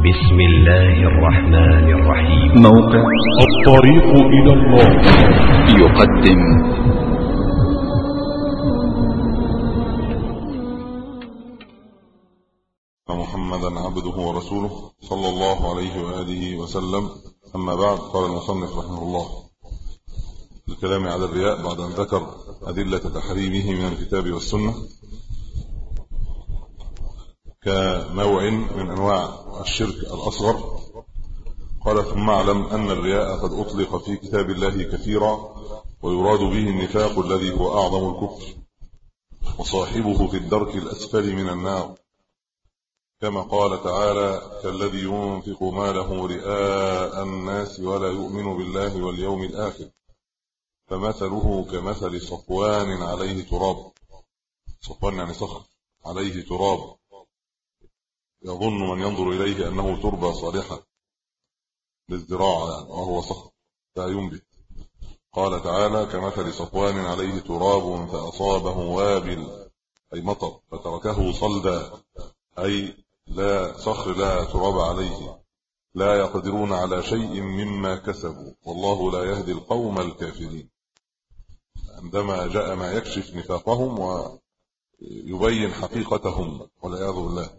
بسم الله الرحمن الرحيم. موقع الطريق إلى الله. يقدم. محمدا عبده ورسوله صلى الله عليه وآله وسلم. أما بعد قال المصنف رحمه الله الكلام على الرياء بعد أن ذكر أدلة تحريمه من الكتاب والسنة كنوع من أنواع الشرك الأصغر. قال ثم اعلم أن الرياء قد أطلق في كتاب الله كثيرا ويراد به النفاق الذي هو أعظم الكفر وصاحبه في الدرك الأسفل من النار. كما قال تعالى كالذي ينفق ماله رئاء الناس ولا يؤمن بالله واليوم الآخر فمثله كمثل صفوان عليه تراب. صفوان يعني صخر عليه تراب. يظن من ينظر إليه أنه تربة صالحة للزراعة يعني وهو صخر لا ينبت. قال تعالى كمثل صفوان عليه تراب فأصابه وابل أي مطر فتركه صلدا أي لا صخر لا تراب عليه. لا يقدرون على شيء مما كسبوا والله لا يهدي القوم الكافرين. عندما جاء ما يكشف نفاقهم ويبين حقيقتهم والعياذ بالله.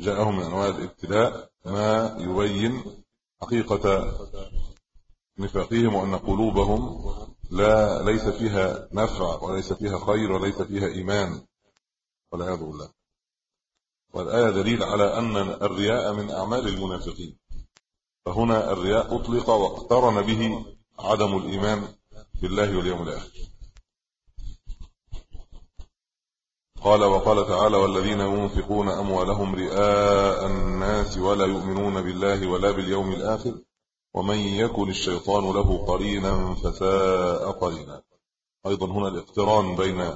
جاءهم من أنواع الابتلاء ما يبين حقيقة نفاقهم وأن قلوبهم لا ليس فيها نفع وليس فيها خير وليس فيها إيمان والعياذ بالله. والآية دليل على أن الرياء من أعمال المنافقين. فهنا الرياء أطلق واقترن به عدم الإيمان بالله واليوم الآخر. قال وقال تعالى والذين ينفقون أموالهم رئاء الناس ولا يؤمنون بالله ولا باليوم الآخر ومن يكن الشيطان له قرينا فساء قرينا. أيضا هنا الاقتران بين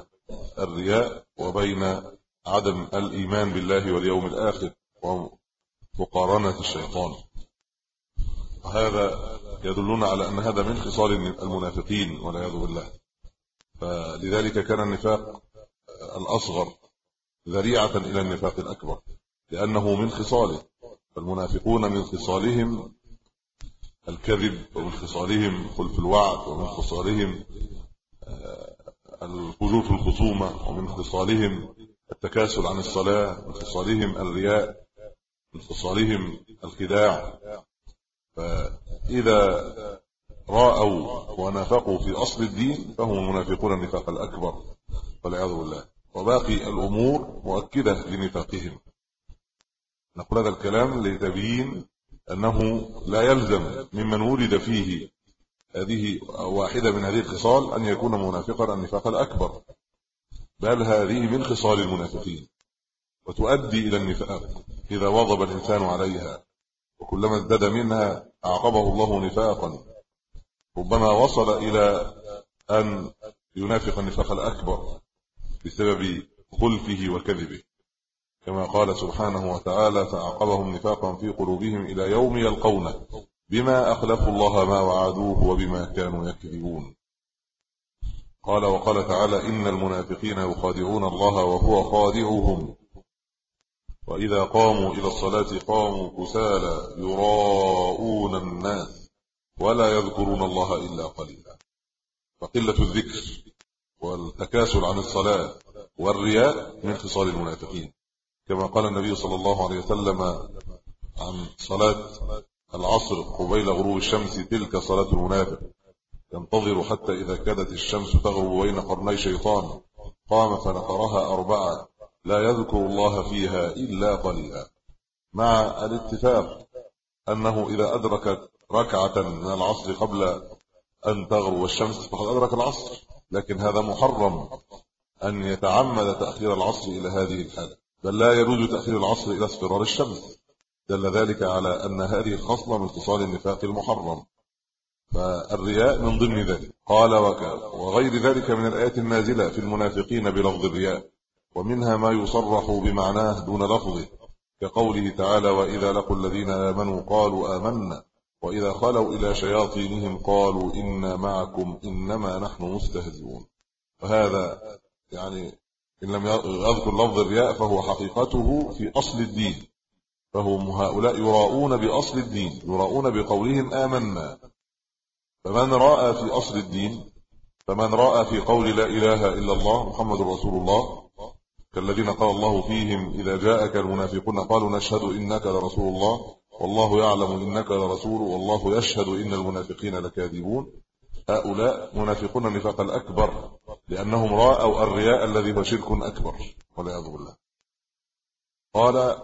الرياء وبين عدم الإيمان بالله واليوم الآخر ومقارنة الشيطان. وهذا يدلنا على أن هذا من خصال المنافقين والعياذ بالله. فلذلك كان النفاق الأصغر ذريعة إلى النفاق الأكبر لأنه من خصاله. فالمنافقون من خصالهم الكذب ومن خصالهم خلف الوعد ومن خصالهم آه، الخجول في الخصومة ومن خصالهم التكاسل عن الصلاة من خصالهم الرياء من خصالهم الخداع. فإذا رأوا ونافقوا في أصل الدين فهم المنافقون النفاق الأكبر والعياذ بالله. وباقي الأمور مؤكدة لنفاقهم. نقول هذا الكلام لتبيين أنه لا يلزم ممن ولد فيه هذه واحدة من هذه الخصال أن يكون منافقا النفاق الأكبر. بل هذه من خصال المنافقين. وتؤدي إلى النفاق إذا واظب الإنسان عليها. وكلما ازداد منها أعقبه الله نفاقا. ربما وصل إلى أن ينافق النفاق الأكبر. بسبب خلفه وكذبه. كما قال سبحانه وتعالى فأعقبهم نفاقا في قلوبهم إلى يوم يلقونه. بما أخلفوا الله ما وعدوه وبما كانوا يكذبون. قال وقال تعالى إن المنافقين يخادعون الله وهو خادعهم. وإذا قاموا إلى الصلاة قاموا كسالى يراءون الناس ولا يذكرون الله إلا قليلا. فقلة الذكر. والتكاسل عن الصلاة والرياء من خصال المنافقين. كما قال النبي صلى الله عليه وسلم عن صلاة العصر قبيل غروب الشمس تلك صلاة المنافق. ينتظر حتى إذا كادت الشمس تغرب بين قرني شيطان. قام فنقرها أربعة. لا يذكر الله فيها إلا قليلا. مع الاتفاق أنه إذا أدركت ركعة من العصر قبل أن تغرب الشمس فقد أدرك العصر. لكن هذا محرم أن يتعمد تأخير العصر إلى هذه الحالة بل لا يجوز تأخير العصر إلى اصفرار الشمس. دل ذلك على أن هذه الخصلة من اتصال النفاق المحرم. فالرياء من ضمن ذلك. قال وغير ذلك من الآيات النازلة في المنافقين بلفظ الرياء. ومنها ما يصرح بمعناه دون لفظه. كقوله تعالى وإذا لقوا الذين آمنوا قالوا آمنا. وإذا خلوا إلى شياطينهم قالوا إنا معكم إنما نحن مستهزئون. وهذا يعني إن لم يذكر لفظ الرياء فهو حقيقته في أصل الدين. فهم هؤلاء يراؤون بأصل الدين يراؤون بقولهم آمنا. فمن رأى في أصل الدين فمن رأى في قول لا إله إلا الله محمد رسول الله كالذين قال الله فيهم إذا جاءك المنافقون قالوا نشهد إنك لرسول الله والله يعلم إنك لرسول والله يشهد إن المنافقين لكاذبون. هؤلاء منافقون النفاق الأكبر لأنهم رأوا الرياء الذي هو شرك أكبر والعياذ بالله. قال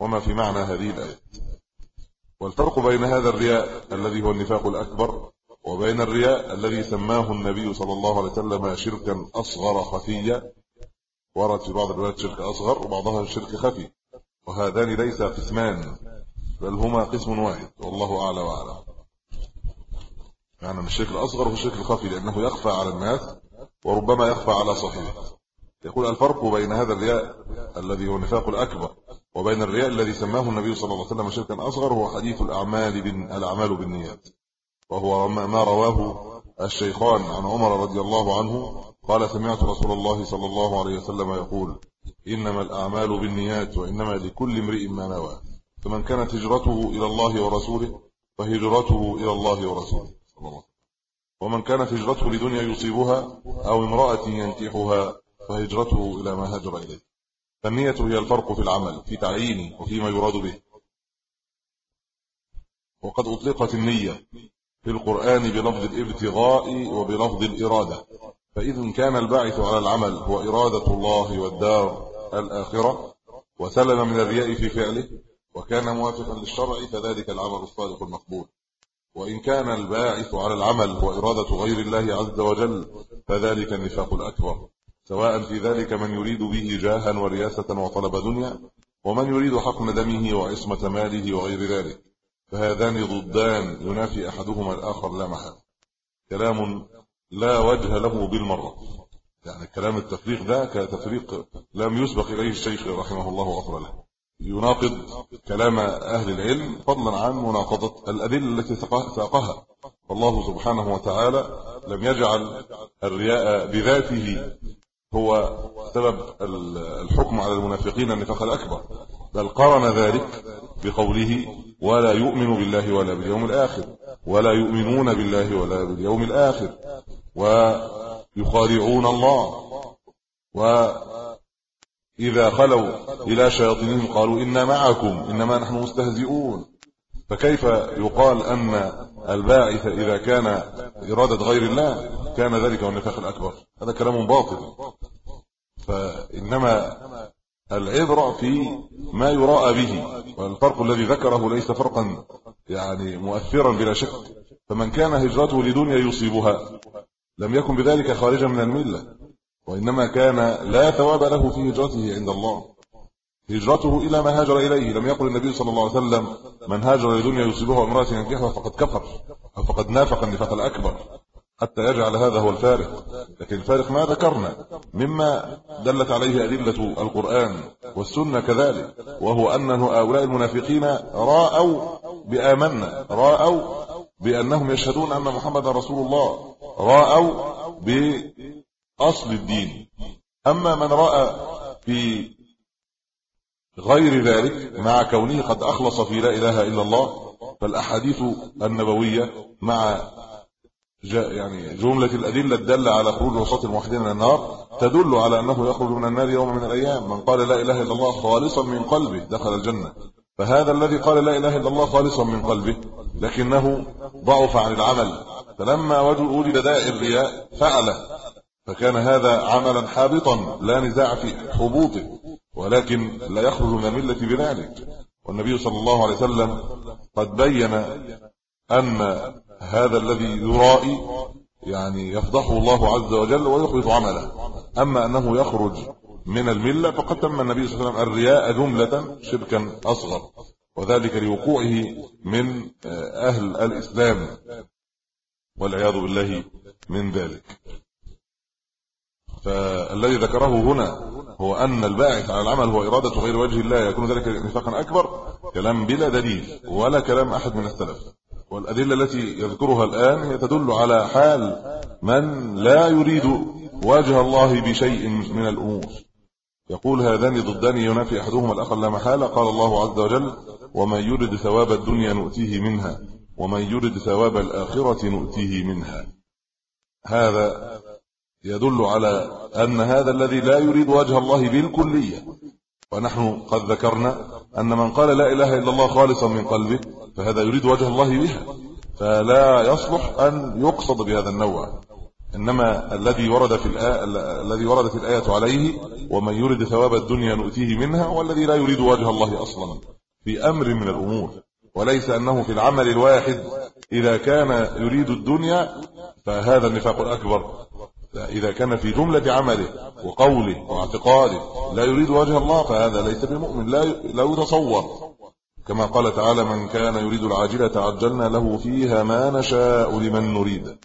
وما في معنى هذه الآية؟ والفرق بين هذا الرياء الذي هو النفاق الأكبر وبين الرياء الذي سماه النبي صلى الله عليه وسلم شركا أصغر خفيا. ورد في بعض الروايات شرك أصغر وبعضها شرك خفي. وهذان ليس قسمان. بل هما قسم واحد والله أعلى وأعلم يعني الشرك الأصغر هو الشرك الخفي لأنه يخفى على الناس وربما يخفى على صاحبه. يقول الفرق بين هذا الرياء الذي هو النفاق الأكبر وبين الرياء الذي سماه النبي صلى الله عليه وسلم شركا أصغر هو حديث الأعمال الأعمال بالنيات. وهو ما رواه الشيخان عن عمر رضي الله عنه قال سمعت رسول الله صلى الله عليه وسلم يقول إنما الأعمال بالنيات وإنما لكل امرئ ما نوى. فمن كانت هجرته إلى الله ورسوله فهجرته إلى الله ورسوله. صلى الله ومن كانت هجرته لدنيا يصيبها أو امرأة ينكحها فهجرته إلى ما هاجر إليه. فالنية هي الفرق في العمل في تعيينه وفيما يراد به. وقد أطلقت النية في القرآن بلفظ الابتغاء وبلفظ الإرادة. فإذا كان الباعث على العمل هو إرادة الله والدار الآخرة وسلم من الرياء في فعله وكان موافقا للشرع فذلك العمل الصادق المقبول. وإن كان الباعث على العمل هو إرادة غير الله عز وجل فذلك النفاق الأكبر. سواء في ذلك من يريد به جاها ورياسة وطلب دنيا ومن يريد حقن دمه وعصمة ماله وغير ذلك فهذان ضدان ينافي أحدهما الآخر لا محال كلام لا وجه له بالمرة. يعني كلام التفريق ده كتفريق لم يسبق إليه الشيخ رحمه الله وغفر له يناقض كلام أهل العلم فضلا عن مناقضة الأدلة التي ساقها. فالله سبحانه وتعالى لم يجعل الرياء بذاته هو سبب الحكم على المنافقين النفاق الأكبر. بل قرن ذلك بقوله ولا يؤمن بالله ولا باليوم الآخر ولا يؤمنون بالله ولا باليوم الآخر ويخادعون الله وإذا خلوا إلى شياطينهم قالوا إنا معكم إنما نحن مستهزئون. فكيف يقال أن الباعث إذا كان إرادة غير الله كان ذلك هو النفاق الأكبر؟ هذا كلام باطل. فإنما العبرة في ما يراء به والفرق الذي ذكره ليس فرقا يعني مؤثرا بلا شك. فمن كان هجرته لدنيا يصيبها لم يكن بذلك خارجا من الملة. وإنما كان لا ثواب له في هجرته عند الله. هجرته إلى ما هاجر إليه. لم يقل النبي صلى الله عليه وسلم من هاجر لدنيا يصيبها امرأة ينكحها فقد كفر أو فقد نافق النفاق الأكبر حتى يجعل هذا هو الفارق. لكن الفارق ما ذكرنا مما دلت عليه أدلة القرآن والسنة كذلك وهو أن هؤلاء المنافقين راءوا بآمنا راءوا بأنهم يشهدون أن محمد رسول الله راءوا بأصل الدين. أما من رأى في غير ذلك مع كونه قد أخلص في لا إله إلا الله فالأحاديث النبوية مع يعني جملة الأدلة الدالة على خروج وسط الموحدين من النار تدل على أنه يخرج من النار يوم من الأيام. من قال لا إله إلا الله خالصا من قلبه دخل الجنة. فهذا الذي قال لا إله إلا الله خالصا من قلبه لكنه ضعف عن العمل. فلما وجد داء الرياء فعله. فكان هذا عملا حابطا لا نزاع في حبوطه ولكن لا يخرج من الملة بذلك. والنبي صلى الله عليه وسلم قد بين أن هذا الذي يرائي يعني يفضحه الله عز وجل ويخلص عمله. أما أنه يخرج من الملة فقد تم النبي صلى الله عليه وسلم الرياء جملة شركا أصغر وذلك لوقوعه من أهل الإسلام والعياذ بالله من ذلك. فالذي ذكره هنا هو أن الباعث على العمل هو إرادة غير وجه الله يكون ذلك نفاقا أكبر كلام بلا دليل ولا كلام أحد من السلف. والأدلة التي يذكرها الآن هي تدل على حال من لا يريد وجه الله بشيء من الأمور. يقول هذان ضدان ينافي أحدهما الآخر لا محالة. قال الله عز وجل ومن يرد ثواب الدنيا نؤتيه منها ومن يرد ثواب الآخرة نؤتيه منها. هذا يدل على أن هذا الذي لا يريد وجه الله بالكلية. ونحن قد ذكرنا أن من قال لا إله إلا الله خالصا من قلبه فهذا يريد وجه الله بها. فلا يصلح أن يقصد بهذا النوع. إنما الذي ورد في الايه الذي وردت الآية عليه ومن يريد ثواب الدنيا نؤتيه منها والذي لا يريد وجه الله أصلا في أمر من الأمور. وليس أنه في العمل الواحد إذا كان يريد الدنيا فهذا النفاق الأكبر. إذا كان في جملة عمله وقوله واعتقاده لا يريد وجه الله فهذا ليس بمؤمن لا لا يتصور. كما قال تعالى من كان يريد العاجلة عجلنا له فيها ما نشاء لمن نريد.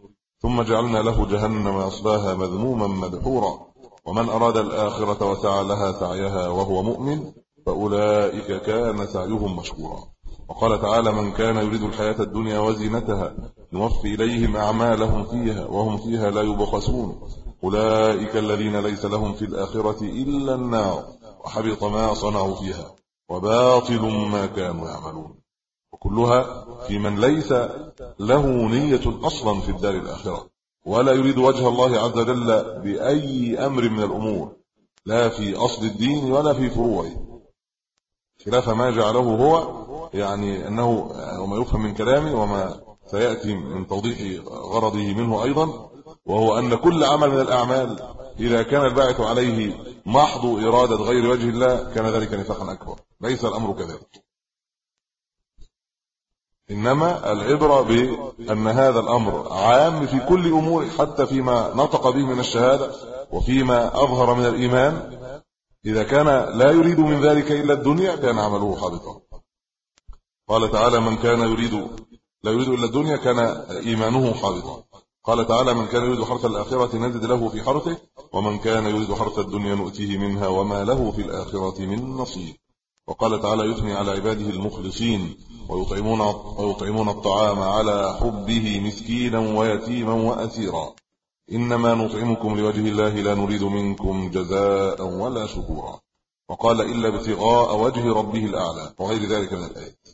ثم جعلنا له جهنم يصلاها مذموما مدحورا. ومن أراد الآخرة وسعى لها سعيها وهو مؤمن فأولئك كان سعيهم مشكورا. وقال تعالى من كان يريد الحياة الدنيا وزينتها نوفي إليهم أعمالهم فيها وهم فيها لا يبخسون. أولئك الذين ليس لهم في الآخرة إلا النار وحبط ما صنعوا فيها وباطل ما كانوا يعملون. وكلها في من ليس له نية أصلا في الدار الآخرة ولا يريد وجه الله عز وجل بأي أمر من الأمور لا في أصل الدين ولا في فروعه. خلاف ما جعله هو يعني أنه وما يفهم من كلامه وما سيأتي من توضيح غرضه منه أيضا وهو أن كل عمل من الأعمال إذا كان الباعث عليه محض إرادة غير وجه الله كان ذلك نفاقا أكبر. ليس الأمر كذلك. إنما العبرة بأن هذا الأمر عام في كل أمور حتى فيما نطق به من الشهادة وفيما أظهر من الإيمان إذا كان لا يريد من ذلك إلا الدنيا كان عمله حابطا. قال تعالى من كان يريد لا يريد إلا الدنيا كان إيمانه حابطا. قال تعالى من كان يريد حرث الآخرة نزد له في حرثه ومن كان يريد حرث الدنيا نؤتيه منها وما له في الآخرة من نصيب. وقال تعالى يثني على عباده المخلصين ويطعمون ويطعمون الطعام على حبه مسكينا ويتيما وأسيرا. إنما نطعمكم لوجه الله لا نريد منكم جزاء ولا شكورا. وقال إلا ابتغاء وجه ربه الأعلى وغير ذلك من الآيات.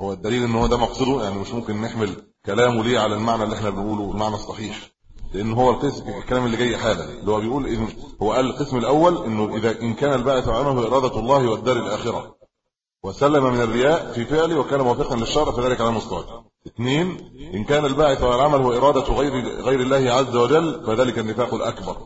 هو الدليل إن هو ده مقصده يعني مش ممكن نحمل كلامه ليه على المعنى اللي إحنا بنقوله المعنى الصحيح. لأن هو القسم الكلام اللي جاي حالا اللي هو بيقول إن هو قال القسم الأول إنه إذا إن كان الباعث عنه إرادة الله والدار الآخرة. وسلم من الرياء في فعله وكان موافقا للشرع فذلك على مستوى اثنين إن كان الباعث على العمل هو إرادة غير غير الله عز وجل فذلك النفاق الأكبر.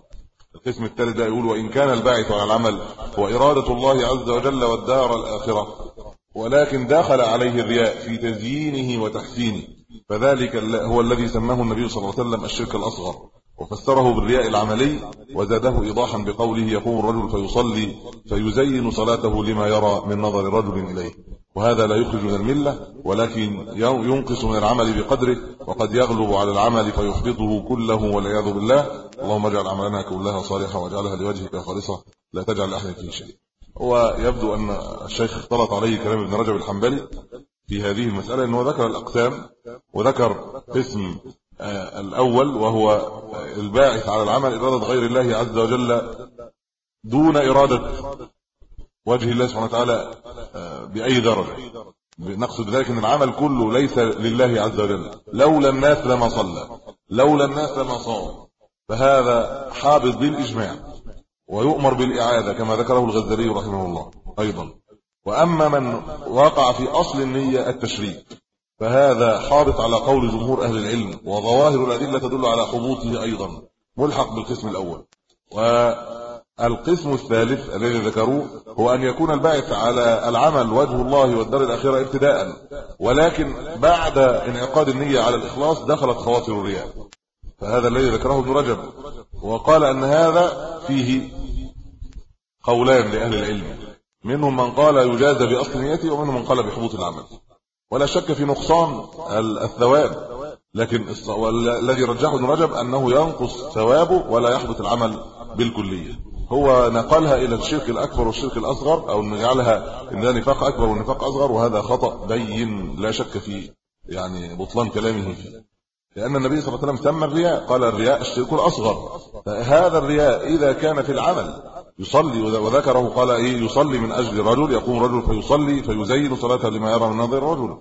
القسم الثالث ده يقول وإن كان الباعث على العمل هو إرادة الله عز وجل والدار الآخرة. ولكن دخل عليه الرياء في تزيينه وتحسينه. فذلك هو الذي سماه النبي صلى الله عليه وسلم الشرك الأصغر. وفسره بالرياء العملي وزاده ايضاحا بقوله يقوم الرجل فيصلي فيزين صلاته لما يرى من نظر رجل إليه. وهذا لا يخرج من الملة ولكن ينقص من العمل بقدره وقد يغلب على العمل فيحبطه كله والعياذ بالله. اللهم اجعل أعمالنا كلها صالحة واجعلها لوجهك خالصة. لا تجعل لأحد فيه شيء. هو يبدو أن الشيخ اختلط عليه كلام ابن رجب الحنبلي في هذه المسألة إنه ذكر الأقسام وذكر قسم آه، الأول وهو الباعث على العمل إرادة غير الله عز وجل دون إرادة وجه الله سبحانه وتعالى آه، بأي درجة. نقصد ذلك إن العمل كله ليس لله عز وجل. لولا الناس لما صلى لولا الناس لما صام. فهذا حابط بالإجماع ويؤمر بالإعادة كما ذكره الغزالي رحمه الله أيضا. وأما من وقع في أصل النية التشريك فهذا حارط على قول جمهور أهل العلم وظواهر الأدلة تدل على حبوطه أيضا ملحق بالقسم الأول. والقسم الثالث الذي ذكروه هو أن يكون الباعث على العمل وجه الله والدار الاخره ابتداء ولكن بعد انعقاد النية على الإخلاص دخلت خواطر الرياء. فهذا الذي ذكره ابن رجب. وقال أن هذا فيه قولان لأهل العلم منهم من قال يجاز بأصل نيته ومنهم من قال بحبوط العمل. ولا شك في نقصان الثواب. لكن الذي رجحه ابن رجب أنه ينقص ثوابه ولا يحبط العمل بالكلية. هو نقلها إلى الشرك الأكبر والشرك الأصغر أو نجعلها إن ده نفاق أكبر ونفاق أصغر وهذا خطأ بين لا شك فيه يعني بطلان كلامه فيه. لأن النبي صلى الله عليه وسلم سمى الرياء. قال الرياء الشرك الأصغر. فهذا الرياء إذا كان في العمل يصلي وذكره قال إيه يصلي من أجل رجل يقوم رجل فيصلي فيزين صلاته لما يرى من نظر الرجل.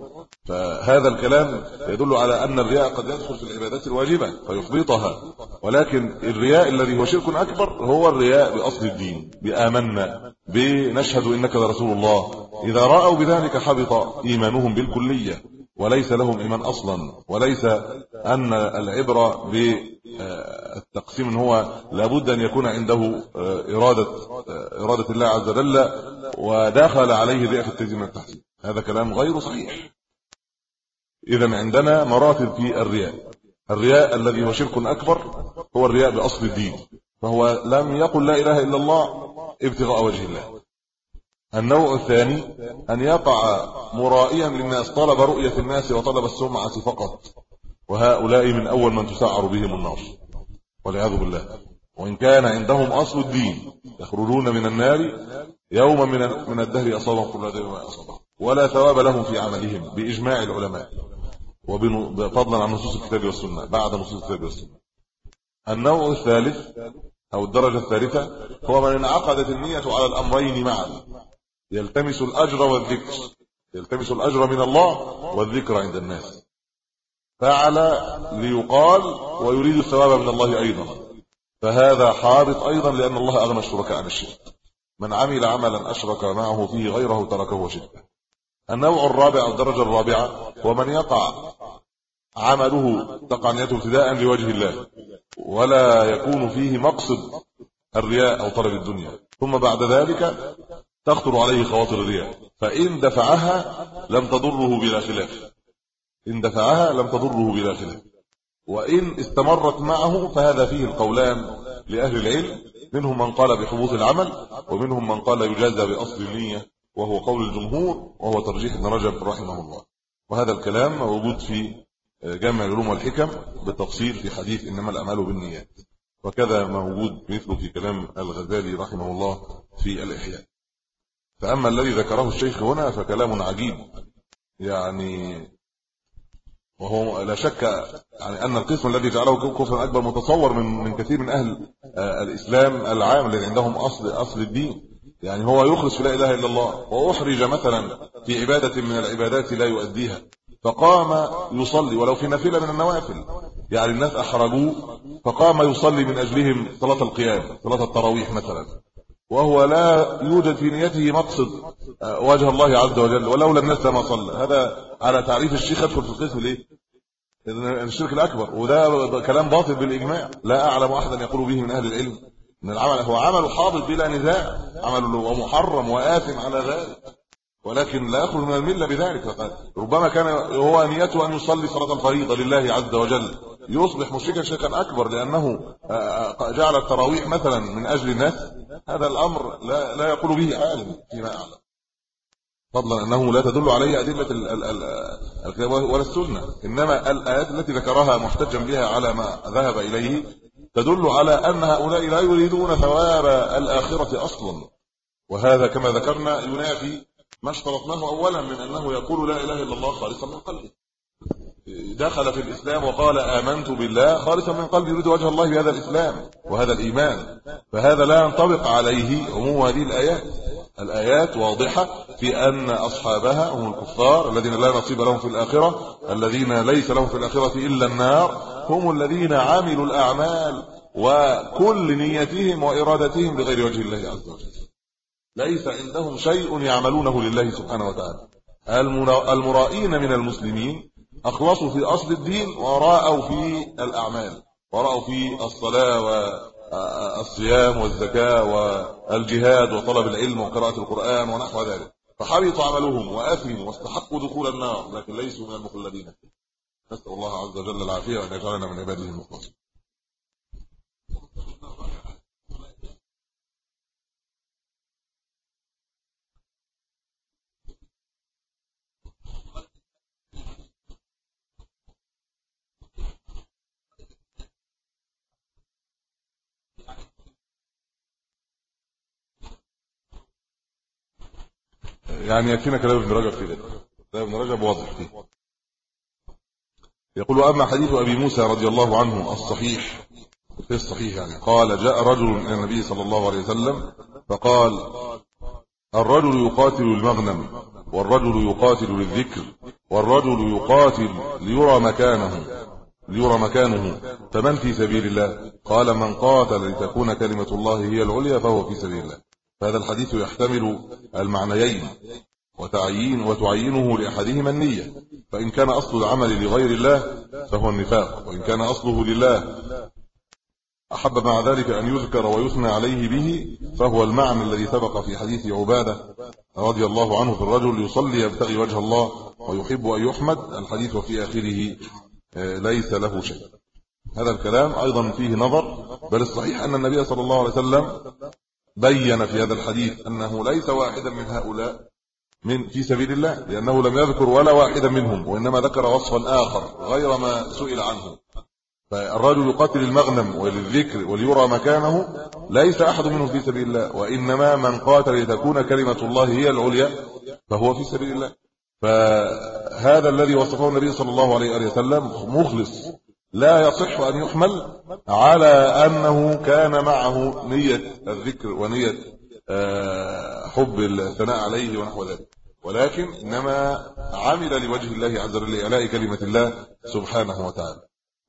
فهذا الكلام يدل على أن الرياء قد يدخل في العبادات الواجبة فيحبطها ولكن الرياء الذي هو شرك أكبر هو الرياء بأصل الدين بآمنا بنشهد إنك لرسول الله. إذا رأوا بذلك حبط إيمانهم بالكلية. وليس لهم إيمان أصلا وليس أن العبرة بالتقسيم هو لابد أن يكون عنده إرادة إرادة الله عز وجل ودخل عليه ذئب التزيين التحسين هذا كلام غير صحيح. اذا عندنا مراتب في الرياء. الرياء الذي هو شرك أكبر هو الرياء بأصل الدين فهو لم يقل لا إله إلا الله ابتغاء وجه الله. النوع الثاني أن يقع مرائيا للناس طلب رؤية الناس وطلب السمعة فقط. وهؤلاء من أول من تسعر بهم النار. والعياذ بالله. وإن كان عندهم أصل الدين يخرجون من النار يوما من من الدهر أصابهم كل ذي ما أصابهم. ولا ثواب لهم في عملهم بإجماع العلماء. وفضلا عن نصوص الكتاب والسنة بعد نصوص الكتاب والسنة. النوع الثالث أو الدرجة الثالثة هو من انعقدت النية على الأمرين معا. يلتمس الأجر والذكر. يلتمس الأجر من الله والذكر عند الناس. فعل ليقال ويريد الثواب من الله أيضا. فهذا حابط أيضا لأن الله أغنى الشركاء عن الشرك. من عمل عملا أشرك معه فيه غيره تركه وشركه النوع الرابع الدرجة الرابعة هو من يقع عمله تقع نيته ابتداء لوجه الله ولا يكون فيه مقصد الرياء أو طلب الدنيا. ثم بعد ذلك تخطر عليه خواطر الرياء فإن دفعها لم تضره بلا خلاف. إن دفعها لم تضره بلا خلاف. وإن استمرت معه فهذا فيه القولان لأهل العلم منهم من قال بحبوط العمل ومنهم من قال يجازى بأصل النية وهو قول الجمهور وهو ترجيح ابن رجب رحمه الله. وهذا الكلام موجود في جامع العلوم والحكم بالتفصيل في حديث إنما الأعمال بالنيات. وكذا موجود مثله في كلام الغزالي رحمه الله في الإحياء. فأما الذي ذكره الشيخ هنا فكلام عجيب. يعني وهو لا شك يعني أن القسم الذي جعله كفرا أكبر متصور من من كثير من أهل آه، الإسلام العام الذي عندهم أصل أصل الدين. يعني هو يخلص لا إله إلا الله وأحرج مثلا في عبادة من العبادات لا يؤديها. فقام يصلي ولو في نافلة من النوافل. يعني الناس أحرجوه فقام يصلي من أجلهم صلاة القيام صلاة التراويح مثلا. وهو لا يوجد في نيته مقصد آه، وجه الله عز وجل ولولا الناس ما صلى. هذا على تعريف الشيخ يدخل في القسم ليه؟ الشرك الأكبر وده كلام باطل بالإجماع. لا أعلم أحدا يقول به من أهل العلم. إن العمل هو عمل حاضر بلا نزاع عمل ومحرم وآثم على ذلك. ولكن لا يخرج من الملة بذلك ربما كان هو نيته أن يصلي صلاة الفريضه لله عز وجل. يصبح مشركا شركا أكبر لأنه آه، آه، جعل التراويح مثلا من أجل الناس. هذا الأمر لا لا يقول به عالم فيما أعلم. فضلا أنه لا تدل عليه أدلة الكتاب ولا السنة. إنما الآيات التي ذكرها محتجا بها على ما ذهب إليه تدل على أن هؤلاء لا يريدون ثواب الآخرة أصلا. وهذا كما ذكرنا ينافي ما اشترطناه اولا من أنه يقول لا إله إلا الله خالصا من قلبه. دخل في الإسلام وقال آمنت بالله خالصا من قلبي يريد وجه الله بهذا الإسلام وهذا الإيمان. فهذا لا ينطبق عليه عموم هذه الآيات. الآيات واضحة في أن أصحابها هم الكفار الذين لا نصيب لهم في الآخرة الذين ليس لهم في الآخرة إلا النار هم الذين عملوا الأعمال وكل نيتهم وإرادتهم لغير وجه الله عز وجل. ليس عندهم شيء يعملونه لله سبحانه وتعالى. المرائين من المسلمين أخلصوا في أصل الدين وراءوا في الأعمال وراءوا في الصلاة والصيام والزكاة والجهاد وطلب العلم وقراءة القرآن ونحو ذلك. فحبط عملهم واثموا واستحقوا دخول النار لكن ليسوا من المخلدين نسأل الله عز وجل العافية وأن يجعلنا من عباده المخلصين. يعني يكفينا كلام ابن رجب في ذلك كلام ابن رجب واضح. فيه يقول اما حديث أبي موسى رضي الله عنه الصحيح في الصحيح يعني قال جاء رجل إلى النبي صلى الله عليه وسلم فقال الرجل يقاتل المغنم والرجل يقاتل للذكر والرجل يقاتل ليرى مكانه ليرى مكانه. فمن في سبيل الله؟ قال من قاتل لتكون كلمة الله هي العليا فهو في سبيل الله. فهذا الحديث يحتمل المعنيين وتعيين وتعينه لأحدهما النية. فإن كان أصل العمل لغير الله فهو النفاق وإن كان أصله لله أحب مع ذلك أن يذكر ويثنى عليه به فهو المعنى الذي سبق في حديث عبادة رضي الله عنه في الرجل يصلي يبتغي وجه الله ويحب أن يحمد. الحديث وفي آخره آه، ليس له شيء. هذا الكلام أيضا فيه نظر بل الصحيح أن النبي صلى الله عليه وسلم بين في هذا الحديث أنه ليس واحدا من هؤلاء من في سبيل الله لأنه لم يذكر ولا واحدا منهم وإنما ذكر وصفا آخر غير ما سئل عنه. فالرجل يقاتل المغنم وللذكر وليرى مكانه ليس أحد منهم في سبيل الله وإنما من قاتل لتكون كلمة الله هي العليا فهو في سبيل الله. فهذا الذي وصفه النبي صلى الله عليه وسلم مخلص. لا يصح أن يحمل على أنه كان معه نية الذكر ونية آه، حب الثناء عليه ونحو ذلك. ولكن إنما عمل لوجه الله عز وجل لإعلاء كلمة الله سبحانه وتعالى.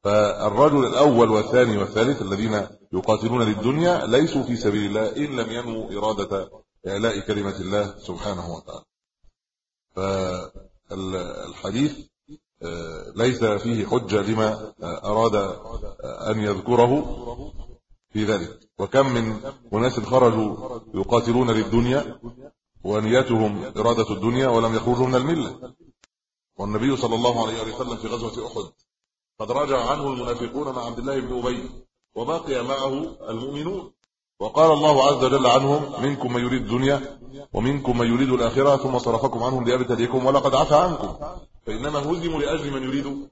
فالرجل الأول والثاني والثالث الذين يقاتلون للدنيا ليسوا في سبيل الله إن لم ينووا إرادة إعلاء كلمة الله سبحانه وتعالى. فالحديث ليس فيه حجة لما أراد أن يذكره في ذلك. وكم من أناس خرجوا يقاتلون للدنيا ونيتهم إرادة الدنيا ولم يخرجوا من الملة. والنبي صلى الله عليه وسلم في غزوة أحد قد رجع عنه المنافقون مع عبد الله بن أبي وبقي معه المؤمنون. وقال الله عز وجل عنهم منكم من يريد الدنيا ومنكم من يريد الآخرة ثم صرفكم عنهم ليبتليكم ولقد عفى عنكم. فإنما هزموا لأجل من يريد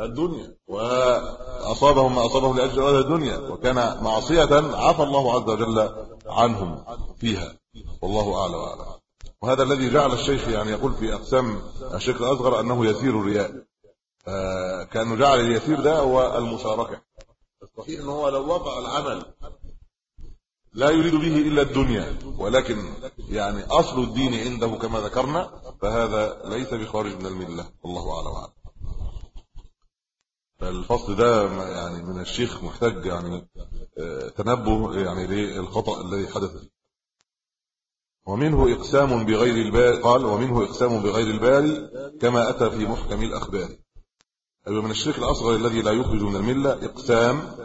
الدنيا واصابهم ما أصابهم لأجل هذه الدنيا وكان معصية عفى الله عز وجل عنهم فيها. والله أعلم. واعلم وهذا الذي جعل الشيخ يعني يقول في أقسام الشيخ الأصغر أنه يسير الرياء. كأنه جعل اليسير ده هو المشاركة. الصحيح ان هو لو وقع العمل لا يريد به إلا الدنيا. ولكن يعني أصل الدين عنده كما ذكرنا فهذا ليس بخارج من الملة. والله أعلم. وعلم. فالفصل ده يعني من الشيخ محتاج يعني آه، تنبه يعني للخطأ الذي حدث. فيه ومنه إقسام بغير الباري قال ومنه إقسام بغير الباري كما أتى في محكم الأخبار. أيوة من الشرك الأصغر الذي لا يخرج من الملة إقسام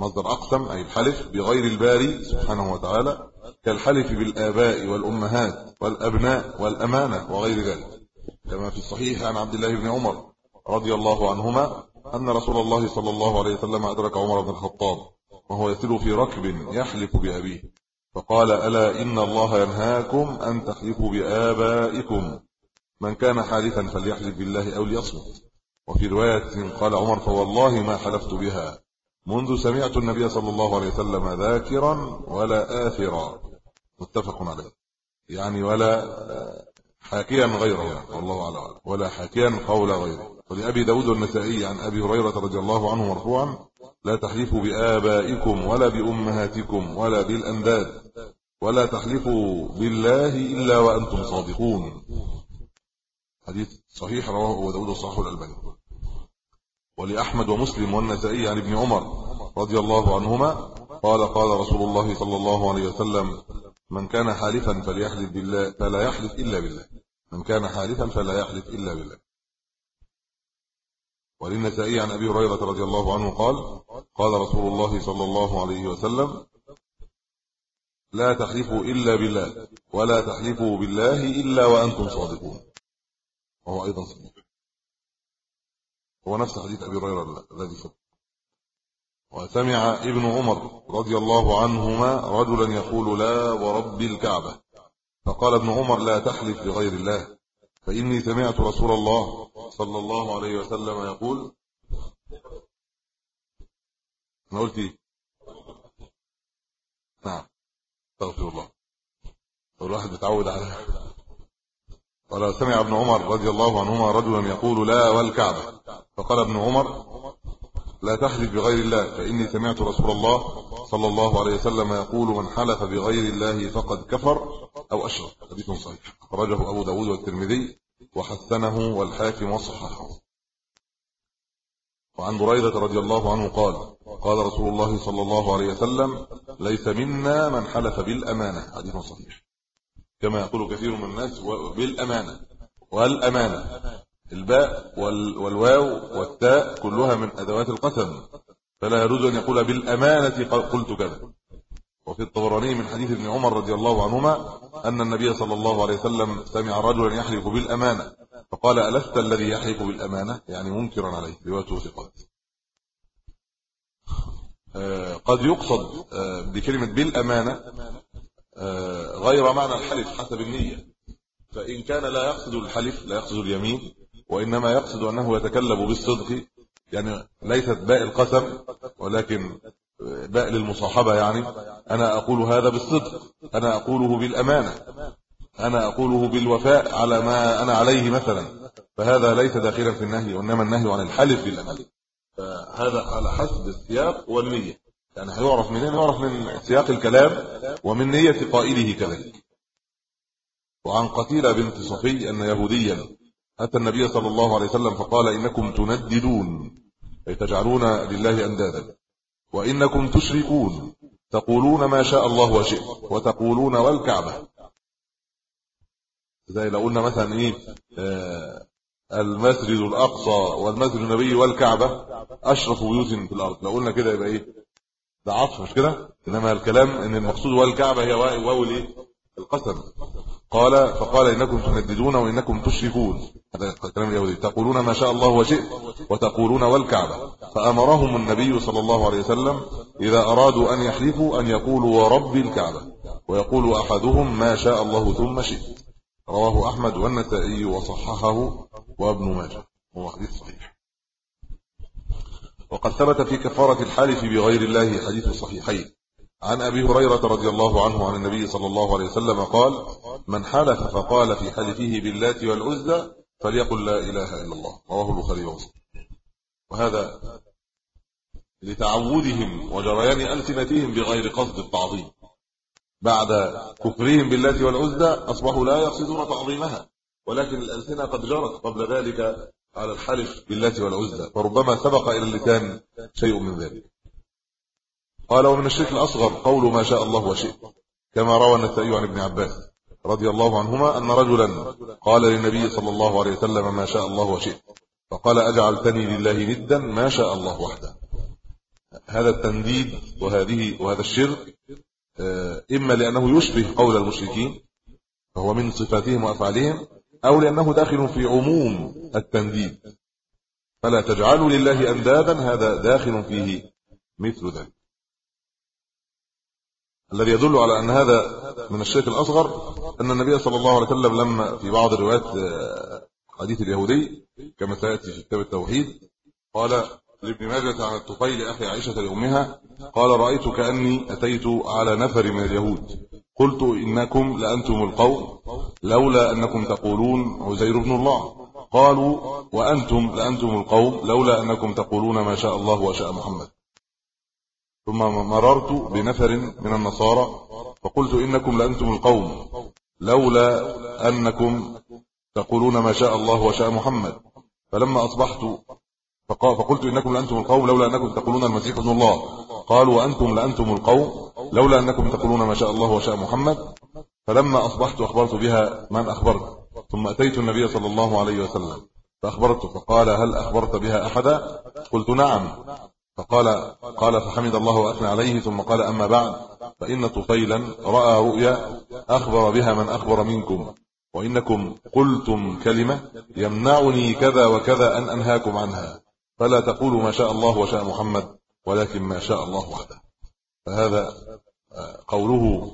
مصدر أقسم أي الحلف بغير الباري سبحانه وتعالى كالحلف بالآباء والأمهات والأبناء والأمانة وغير ذلك. كما في الصحيح عن عبد الله بن عمر رضي الله عنهما أن رسول الله صلى الله عليه وسلم أدرك عمر بن الخطاب وهو يسير في ركب يحلف بأبيه فقال ألا إن الله ينهاكم أن تحلفوا بآبائكم؟ من كان حالفا فليحلف بالله أو ليصمت. وفي رواية قال عمر فوالله ما حلفت بها. منذ سمعت النبي صلى الله عليه وسلم ذاكرا ولا آثرا. متفق عليه. يعني ولا حاكيا غيره والله أعلم. ولا حاكيا قول غيره. ولأبي داود والنسائي عن أبي هريرة رضي الله عنه مرفوعا لا تحلفوا بآبائكم ولا بأمهاتكم ولا بالأنداد ولا تحلفوا بالله إلا وأنتم صادقون. حديث صحيح رواه أبو داود وصححه الألباني. ولأحمد ومسلم والنسائي عن ابن عمر رضي الله عنهما قال قال رسول الله صلى الله عليه وسلم من كان حالفا فليحلف بالله فلا يحلف إلا بالله. من كان حالفا فلا يحلف إلا بالله. وللنسائي عن أبي هريرة رضي الله عنه قال قال رسول الله صلى الله عليه وسلم لا تحلفوا إلا بالله ولا تحلفوا بالله إلا وأنتم صادقون. وهو أيضا صديق هو نفس حديث أبي هريرة الذي سبق وسمع ابن عمر رضي الله عنهما رجلا يقول لا ورب الكعبة. فقال ابن عمر لا تحلف بغير الله فإني سمعت رسول الله صلى الله عليه وسلم يقول أنا قلت إيه؟ نعم استغفر الله. الواحد بيتعود على قال سمع ابن عمر رضي الله عنهما رجلا يقول لا والكعبة. فقال ابن عمر لا تحلف بغير الله فإني سمعت رسول الله صلى الله عليه وسلم يقول من حلف بغير الله فقد كفر أو أشرك حديث صحيح. أخرجه أبو داود والترمذي وحسنه والحاكم وصححه. وعن بريدة رضي الله عنه قال قال رسول الله صلى الله عليه وسلم ليس منا من حلف بالأمانة حديث صحيح. كما يقول كثير من الناس بالأمانة والأمانة الباء والواو والتاء كلها من أدوات القسم. فلا يجوز أن يقول بالأمانة قلت كذا. وفي الطبراني من حديث ابن عمر رضي الله عنهما أن النبي صلى الله عليه وسلم سمع رجلا يحلف بالأمانة. فقال ألست الذي يحلف بالأمانة؟ يعني منكرا عليه روايته ثقات. آه، قد يقصد آه، بكلمة بالأمانة آه، غير معنى الحلف حسب النية. فإن كان لا يقصد الحلف لا يقصد اليمين وإنما يقصد أنه يتكلم بالصدق يعني ليست باء القسم ولكن باء للمصاحبة يعني. أنا أقول هذا بالصدق أنا أقوله بالأمانة أنا أقوله بالوفاء على ما أنا عليه مثلا. فهذا ليس داخلا في النهي وإنما النهي عن الحلف بالأمانة. فهذا على حسب السياق والنية. يعني هيعرف منين؟ يعرف من سياق الكلام ومن نية قائله كذلك. وعن قتيلة بنت صفي أن يهوديا أتى النبي صلى الله عليه وسلم فقال إنكم تنددون أي تجعلون لله أندادا وإنكم تشركون تقولون ما شاء الله وشئت وتقولون والكعبة. زي لو قلنا مثلا إيه آه المسجد الأقصى والمسجد النبي والكعبة أشرف بيوت في الأرض. لو قلنا كده يبقى إيه؟ ده عطف مش كده؟ إنما الكلام إن المقصود والكعبة هي واو الايه القسم. قال فقال إنكم تنددون وإنكم تشركون. هذا كلام اليهودي. تقولون ما شاء الله وشئت وتقولون والكعبة. فأمرهم النبي صلى الله عليه وسلم إذا أرادوا أن يحلفوا أن يقولوا ورب الكعبة. ويقول أحدهم ما شاء الله ثم شئت. رواه أحمد والنسائي وصححه وابن ماجه. هو حديث صحيح. وقد ثبت في كفارة الحالف بغير الله حديث صحيحين. عن أبي هريرة رضي الله عنه عن النبي صلى الله عليه وسلم قال من حلف فقال في حلفه باللات والعزى فليقل لا إله إلا الله. رواه البخاري ومسلم. وهذا لتعودهم وجريان ألسنتهم بغير قصد التعظيم. بعد كفرهم باللات والعزى أصبحوا لا يقصدون تعظيمها ولكن الألسنة قد جرت قبل ذلك على الحلف باللات والعزى فربما سبق إلى اللسان شيء من ذلك. قال ومن الشرك الأصغر قول ما شاء الله وشئت كما روى النسائي عن ابن عباس رضي الله عنهما أن رجلا قال للنبي صلى الله عليه وسلم ما شاء الله وشئت فقال أجعلتني لله ندا ما شاء الله وحده. هذا التنديد وهذه وهذا الشرك آه، إما لأنه يشبه قول المشركين فهو من صفاتهم وأفعالهم أو لأنه داخل في عموم التنديد. فلا تجعلوا لله أندادا هذا داخل فيه مثل ذلك. الذي يدل على أن هذا من الشرك الأصغر أن النبي صلى الله عليه وسلم لما في بعض الروايات آه، حديث اليهودي كما سيأتي في كتاب التوحيد قال لابن ماجه عن الطفيل أخي عائشة لأمها قال رأيت كأني أتيت على نفر من اليهود. قلت إنكم لأنتم القوم لولا أنكم تقولون عزير بن الله. قالوا وأنتم لأنتم القوم لولا أنكم تقولون ما شاء الله وشاء محمد. ثم مررت بنفر من النصارى فقلت إنكم لأنتم القوم لولا أنكم تقولون ما شاء الله وشاء محمد. فلما أصبحت فقلت إنكم لأنتم القوم لولا أنكم تقولون المسيح ابن الله. قالوا وأنتم لأنتم القوم لولا أنكم تقولون ما شاء الله وشاء محمد. فلما أصبحت أخبرت بها من أخبرت. ثم أتيت النبي صلى الله عليه وسلم فأخبرته فقال هل أخبرت بها أحدا؟ قلت نعم. فقال قال فحمد الله وأثنى عليه ثم قال أما بعد فإن طفيلا رأى رؤيا أخبر بها من أخبر منكم وإنكم قلتم كلمة يمنعني كذا وكذا أن أنهاكم عنها فلا تقولوا ما شاء الله وشاء محمد ولكن ما شاء الله وحده. فهذا قوله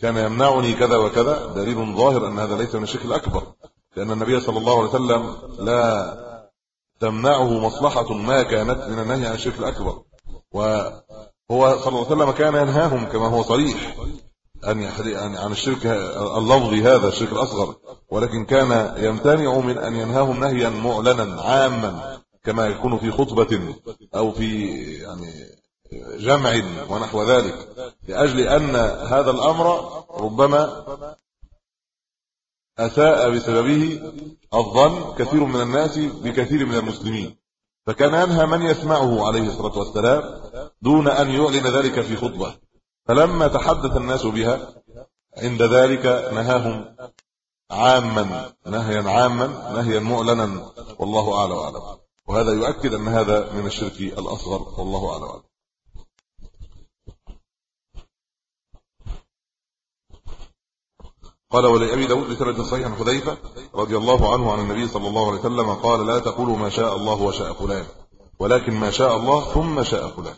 كان يمنعني كذا وكذا دليل ظاهر أن هذا ليس من الشرك الأكبر لأن النبي صلى الله عليه وسلم لا تمنعه مصلحة ما كانت من النهي عن الشرك الأكبر. وهو صلى الله عليه وسلم كان ينهاهم كما هو صريح أن عن الشرك اللفظي هذا الشرك الأصغر. ولكن كان يمتنع من أن ينهاهم نهيا معلنا عاما كما يكون في خطبة أو في يعني جمع ونحو ذلك. لأجل أن هذا الأمر ربما أساء بسببه الظن كثير من الناس بكثير من المسلمين. فكان ينهى من يسمعه عليه الصلاة والسلام دون أن يعلن ذلك في خطبة. فلما تحدث الناس بها عند ذلك نهاهم عاما نهيا عاما نهيا معلنا والله اعلى واعلم وهذا يؤكد أن هذا من الشرك الأصغر. والله أعلم. قال ولأبي داود بسند صحيح عن حذيفة رضي الله عنه عن النبي صلى الله عليه وسلم قال لا تقولوا ما شاء الله وشاء فلان ولكن ما شاء الله ثم شاء فلان.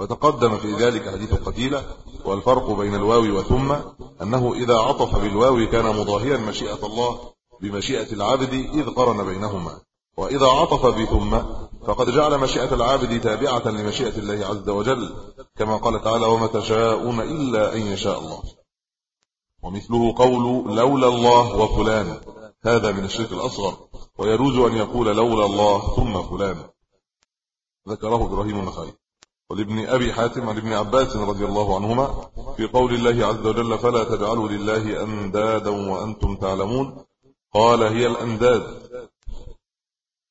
وتقدم في ذلك حديث قتيلة والفرق بين الواو وثم أنه إذا عطف بالواو كان مضاهيا مشيئة الله بمشيئة العبد إذ قرن بينهما. وإذا عطف بثم فقد جعل مشيئة العابد تابعة لمشيئة الله عز وجل كما قال تعالى وما تشاءون إلا أن يشاء الله. ومثله قول لولا الله وفلان. هذا من الشرك الأصغر. ويجوز أن يقول لولا الله ثم فلان. ذكره إبراهيم النخعي ولابن أبي حاتم عن ابن عباس رضي الله عنهما في قول الله عز وجل فلا تجعلوا لله أندادا وأنتم تعلمون. قال هي الأنداد.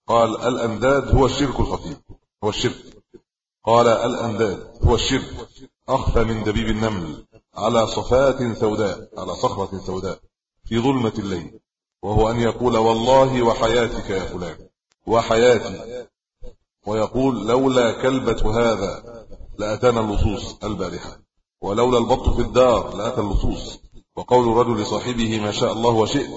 قال الأنداد هو الشرك الخفي هو الشرك. قال الأنداد هو الشرك. أخفى من دبيب النمل. على صفات سوداء على صخرة سوداء في ظلمة الليل وهو أن يقول والله وحياتك يا فلان وحياتي. ويقول لولا كلبة هذا لأتانا اللصوص البارحة ولولا البط في الدار لأتى اللصوص. وقول الرجل لصاحبه ما شاء الله وشئت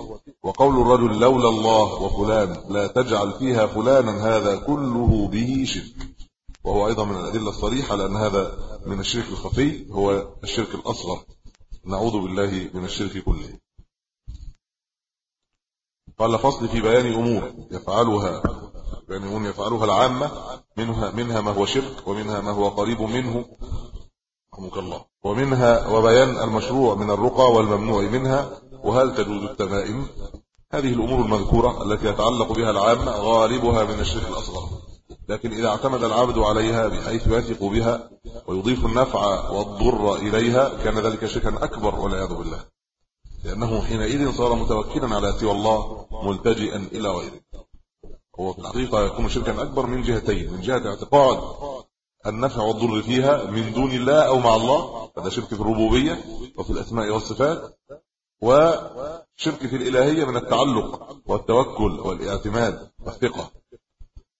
وقول الرجل لولا الله وفلان لا تجعل فيها فلانا هذا كله به شرك. وهو أيضا من الأدلة الصريحة لأن هذا من الشرك الخفي هو الشرك الأصغر. نعوذ بالله من الشرك كله. قال فصل في بيان أمور يفعلها يعني أمور يفعلها العامة منها منها ما هو شرك ومنها ما هو قريب منه. رحمك الله. ومنها وبيان المشروع من الرقى والممنوع منها. وهل تجوز التمائم؟ هذه الأمور المذكورة التي يتعلق بها العامة غالبها من الشرك الأصغر. لكن إذا اعتمد العبد عليها بحيث يثق بها ويضيف النفع والضر إليها كان ذلك شركا أكبر والعياذ بالله. لأنه حينئذ صار متوكلا على سوى الله ملتجئا إلى غيره. هو في الحقيقة يكون شركا أكبر من جهتين من جهة اعتقاد النفع والضر فيها من دون الله أو مع الله هذا شرك في الربوبية وفي الأسماء والصفات وشرك في الإلهية من التعلق والتوكل والاعتماد والثقة.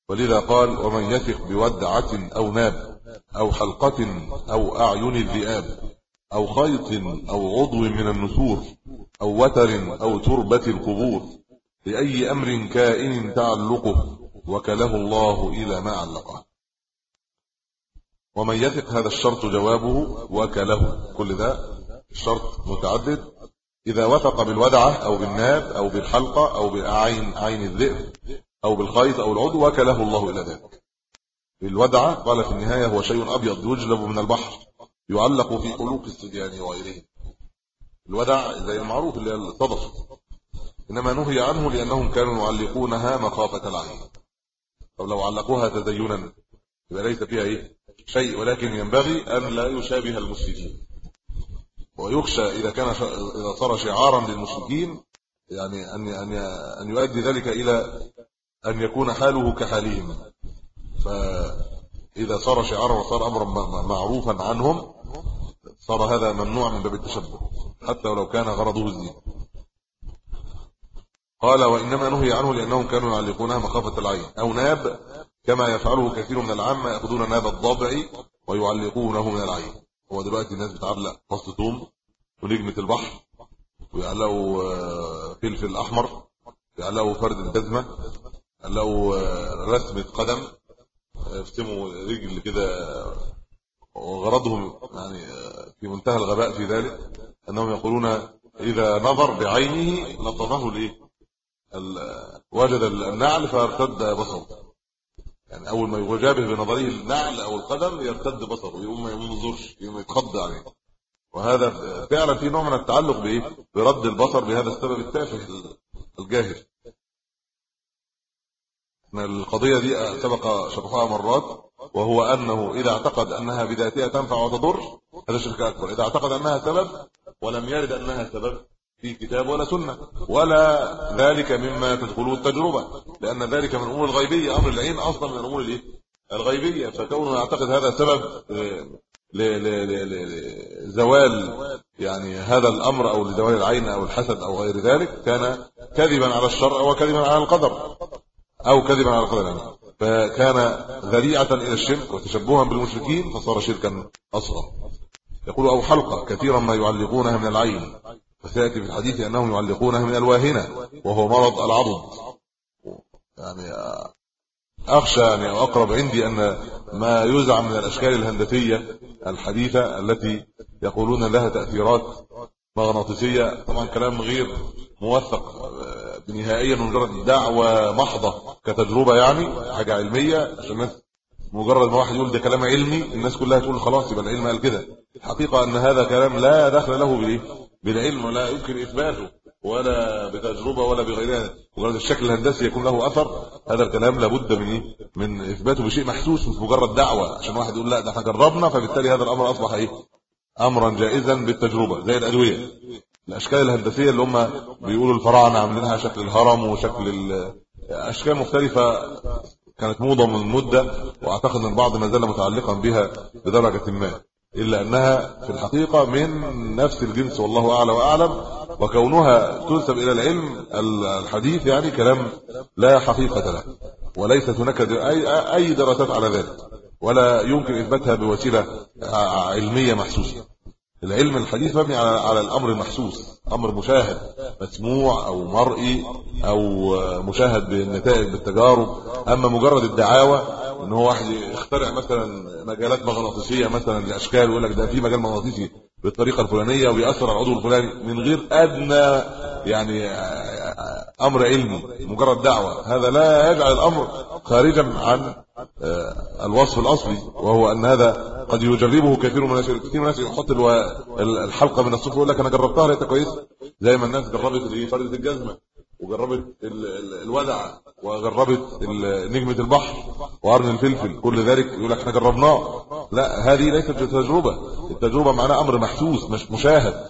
ولذا قال ومن يثق بودعة أو ناب أو حلقة أو أعين الذئاب أو خيط أو عضو من النسور أو وتر أو تربة القبور لأي أمر كائن تعلقه وكله الله إلى ما علقه. ومن يثق هذا الشرط جوابه وكله. كل ده الشرط متعدد. إذا وثق بالودعة أو بالناب أو بالحلقة أو بأعين عين الذئب أو بالخيط أو العضو وكله الله إلى ذلك. بالودعة قال في النهاية هو شيء أبيض يجلب من البحر يعلق في قلوق الصبيان وغيره الودع زي المعروف اللي هي الصدف. إنما نهي عنه لأنهم كانوا يعلقونها مخافة العين. أو لو علقوها تدينا يبقى ليس فيها إيه؟ شيء. ولكن ينبغي أن لا يشابه المشركين ويخشى إذا كان إذا صار شعارا للمشركين يعني أن أن أن يؤدي ذلك إلى أن يكون حاله كحالهم فإذا صار شعارا وصار أمرا معروفا عنهم صار هذا ممنوع من باب التشبه حتى ولو كان غرضه الزينه قال وإنما نهي عنه لأنهم كانوا يعلقونها مخافة العين. أو ناب كما يفعله كثير من العامة يأخذون ناب الضبع ويعلقونه من العين. هو دلوقتي الناس بتعلق فص ثوم ونجمة البحر ويعلقوا آه، فلفل أحمر يعلقوا فرد الجزمة يعلقوا آه، رسمه قدم يرسموا رجل كده وغرضهم يعني آه، في منتهى الغباء في ذلك أنهم يقولون إذا نظر بعينه لطمه الايه وجد النعل فارتد بصره. يعني أول ما يجابه بنظره النعل أو القدم يرتد بصره يقوم ما ينظرش يقوم يتخض عليه. وهذا فعلا في نوع من التعلق بإيه؟ برد البصر بهذا السبب التافه الجاهل. القضية دي سبق شرحها مرات وهو أنه إذا اعتقد أنها بذاتها تنفع وتضر هذا شرك أكبر. إذا اعتقد أنها سبب ولم يرد أنها سبب في كتاب ولا سنة. ولا ذلك مما تدخله التجربة لأن ذلك من امور الغيبية. أمر العين أصلا من امور الإيه؟ الغيبية. فكونه يعتقد هذا سبب لزوال يعني هذا الأمر أو لزوال العين أو الحسد أو غير ذلك كان كذبا على الشرع وكذبا على القدر. أو كذبا على يعني فكان ذريعة إلى الشرك وتشبها بالمشركين فصار شركا أصغر. يقول أو حلقة كثيرا ما يعلقونها من العين. فسيأتي في الحديث أنهم يعلقونها من الواهنة وهو مرض العضد. يعني أخشى يعني أقرب عندي أن ما يزعم من الأشكال الهندسية الحديثة التي يقولون لها تأثيرات مغناطيسية. طبعا كلام غير موثق. نهائيا مجرد دعوة محضة كتجربة يعني حاجة علمية عشان الناس مجرد ما واحد يقول ده كلام علمي الناس كلها تقول خلاص يبقى العلم قال كده. الحقيقة أن هذا كلام لا دخل له بايه بالعلم ولا يمكن إثباته ولا بتجربة ولا بغيرها. مجرد الشكل الهندسي يكون له أثر هذا الكلام لابد من إيه؟ من إثباته بشيء محسوس مش مجرد دعوة. عشان واحد يقول لا ده إحنا جربنا فبالتالي هذا الأمر أصبح إيه؟ امرا جائزا بالتجربة زي الادويه الأشكال الهندسية اللي هم بيقولوا الفراعنة عاملينها شكل الهرم وشكل أشكال مختلفة كانت موضة من مدة وأعتقد إن البعض ما زال متعلقا بها بدرجه ما إلا أنها في الحقيقة من نفس الجنس والله أعلى وأعلم وكونها تنسب إلى العلم الحديث يعني كلام لا حقيقة له وليست هناك اي أي دراسات على ذلك ولا يمكن إثباتها بوسيلة علمية محسوسة. العلم الحديث مبني على على الأمر المحسوس أمر مشاهد مسموع أو مرئي أو مشاهد بالنتائج بالتجارب. أما مجرد الدعاوى إن هو واحد يخترع مثلا مجالات مغناطيسية مثلا لأشكال ويقول لك ده في مجال مغناطيسي. بالطريقة الفلانية وبيأثر على العضو الفلاني من غير أدنى يعني أمر علمي مجرد دعوة. هذا لا يجعل الأمر خارجا عن آه، الوصف الأصلي وهو أن هذا قد يجربه كثير من الناس كثير من الناس يحط الحلقة من الصوف يقول لك أنا جربتها لقيتها كويسه زي ما الناس جربت فرده الجزمة. وجربت الودع وجربت نجمة البحر وقرن الفلفل كل ذلك يقول لك إحنا جربناه. لا هذه ليست تجربه التجربة معناها أمر محسوس مش مشاهد.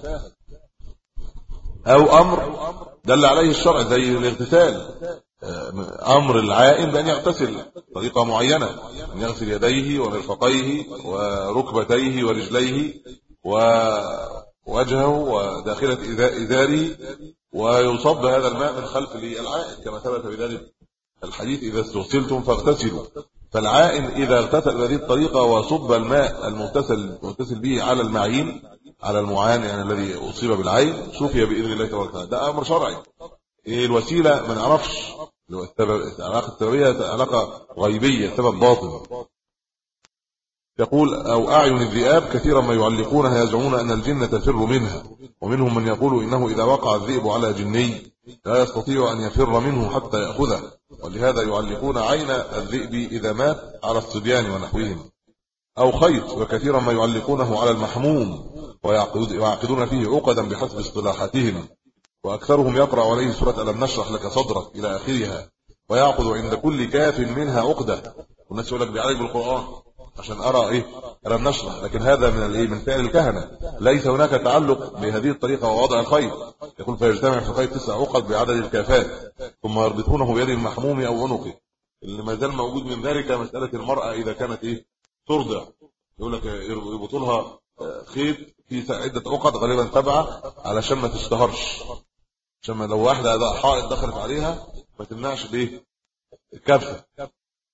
أو أمر دل عليه الشرع زي الاغتسال. أمر العائم بأن يغتسل طريقة معينة أن يغسل يديه ومرفقيه وركبتيه ورجليه ووجهه وداخله إزاره. ويصب هذا الماء من خلف العائم كما ثبت بذلك الحديث إذا استغسلتم فاغتسلوا. فالعائم إذا اغتسل بهذه الطريقة وصب الماء المغتسل المغتسل به على المعين على المعان يعني الذي أصيب بالعين شفي بإذن الله تبارك وتعالى. ده أمر شرعي. إيه الوسيلة؟ ما نعرفش. لو العلاقة السببية علاقة غيبية سبب باطن. يقول أو أعين الذئاب كثيرا ما يعلقونها يزعمون أن الجن تفر منها. ومنهم من يقول إنه إذا وقع الذئب على جني لا يستطيع أن يفر منه حتى يأخذه. ولهذا يعلقون عين الذئب إذا مات على الصبيان ونحوهم. أو خيط وكثيرا ما يعلقونه على المحموم ويعقدون فيه عقدا بحسب اصطلاحاتهم. وأكثرهم يقرأ عليه سورة ألم نشرح لك صدرك إلى آخرها. ويعقد عند كل كاف منها عقدة. والناس يقول لك بيعالج بالقران عشان أرى إيه؟ الم نشرح لكن هذا من الإيه؟ من فعل الكهنة. ليس هناك تعلق بهذه الطريقة ووضع الخيط يقول فيجتمع في الخيط تسع عقد بعدد الكافات ثم يربطونه بيد المحموم أو عنقه. اللي ما زال موجود من ذلك مسألة المرأة إذا كانت إيه؟ ترضع. يقول لك يربطوا لها خيط في عدة عقد غالبا سبعة علشان ما تشتهرش عشان لو واحدة حائط دخلت عليها ما تمنعش الايه الكبسة.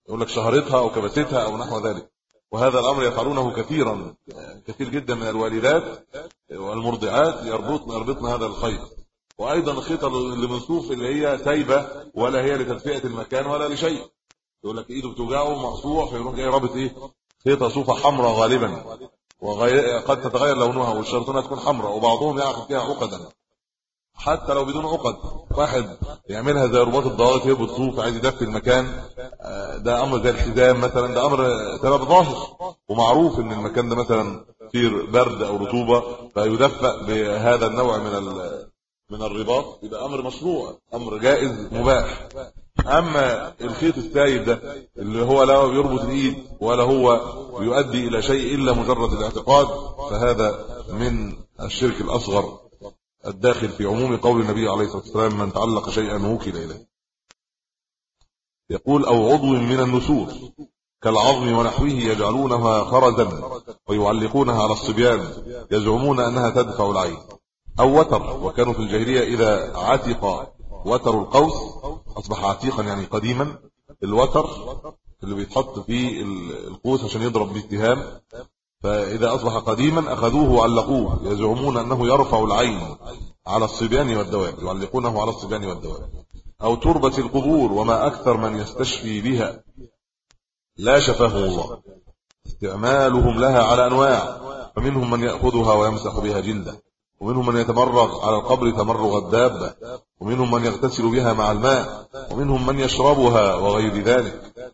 يقول لك شهرتها أو كبستها أو نحو ذلك. وهذا الأمر يفعلونه كثيرا كثير جدا من الوالدات والمرضعات يربطن يربطن هذا الخيط. وأيضا الخيط اللي من صوف اللي هي سايبة ولا هي لتدفئة المكان ولا لشيء. يقول لك إيده بتوجعه مقصوع فيروح جاي رابط إيه؟ خيطة صوفة حمراء غالبا. وقد تتغير لونها والشرطونه تكون حمراء وبعضهم يعقد فيها عقدا. حتى لو بدون عقد. واحد يعملها زي رباط الضغط يربط صوف عايز يدفي المكان. آه، ده أمر زي الحزام مثلا. ده أمر سبب ظاهر ومعروف إن المكان ده مثلا فيه برد أو رطوبة فيدفأ بهذا النوع من من الرباط. يبقى أمر مشروع أمر جائز مباح. أما الخيط السايب ده اللي هو لا بيربط الإيد ولا هو يؤدي إلى شيء إلا مجرد الاعتقاد فهذا من الشرك الأصغر. الداخل في عموم قول النبي عليه الصلاة والسلام من تعلق شيئا وكل إليه. يقول أو عضو من النسور كالعظم ونحوه يجعلونها خرزا ويعلقونها على الصبيان يزعمون أنها تدفع العين. أو وتر وكانوا في الجاهلية إذا عتق وتر القوس أصبح عتيقا يعني قديما الوتر اللي بيتحط في القوس عشان يضرب بالاتهام فإذا أصبح قديما أخذوه وعلقوه يزعمون أنه يرفع العين على الصبيان والدواب يعلقونه على الصبيان والدواب. أو تربة القبور وما أكثر من يستشفي بها. لا شفاه الله. استعمالهم لها على أنواع. فمنهم من يأخذها ويمسح بها جلدة. ومنهم من يتمرغ على القبر تمرغ الدابة. ومنهم من يغتسل بها مع الماء. ومنهم من يشربها وغير ذلك.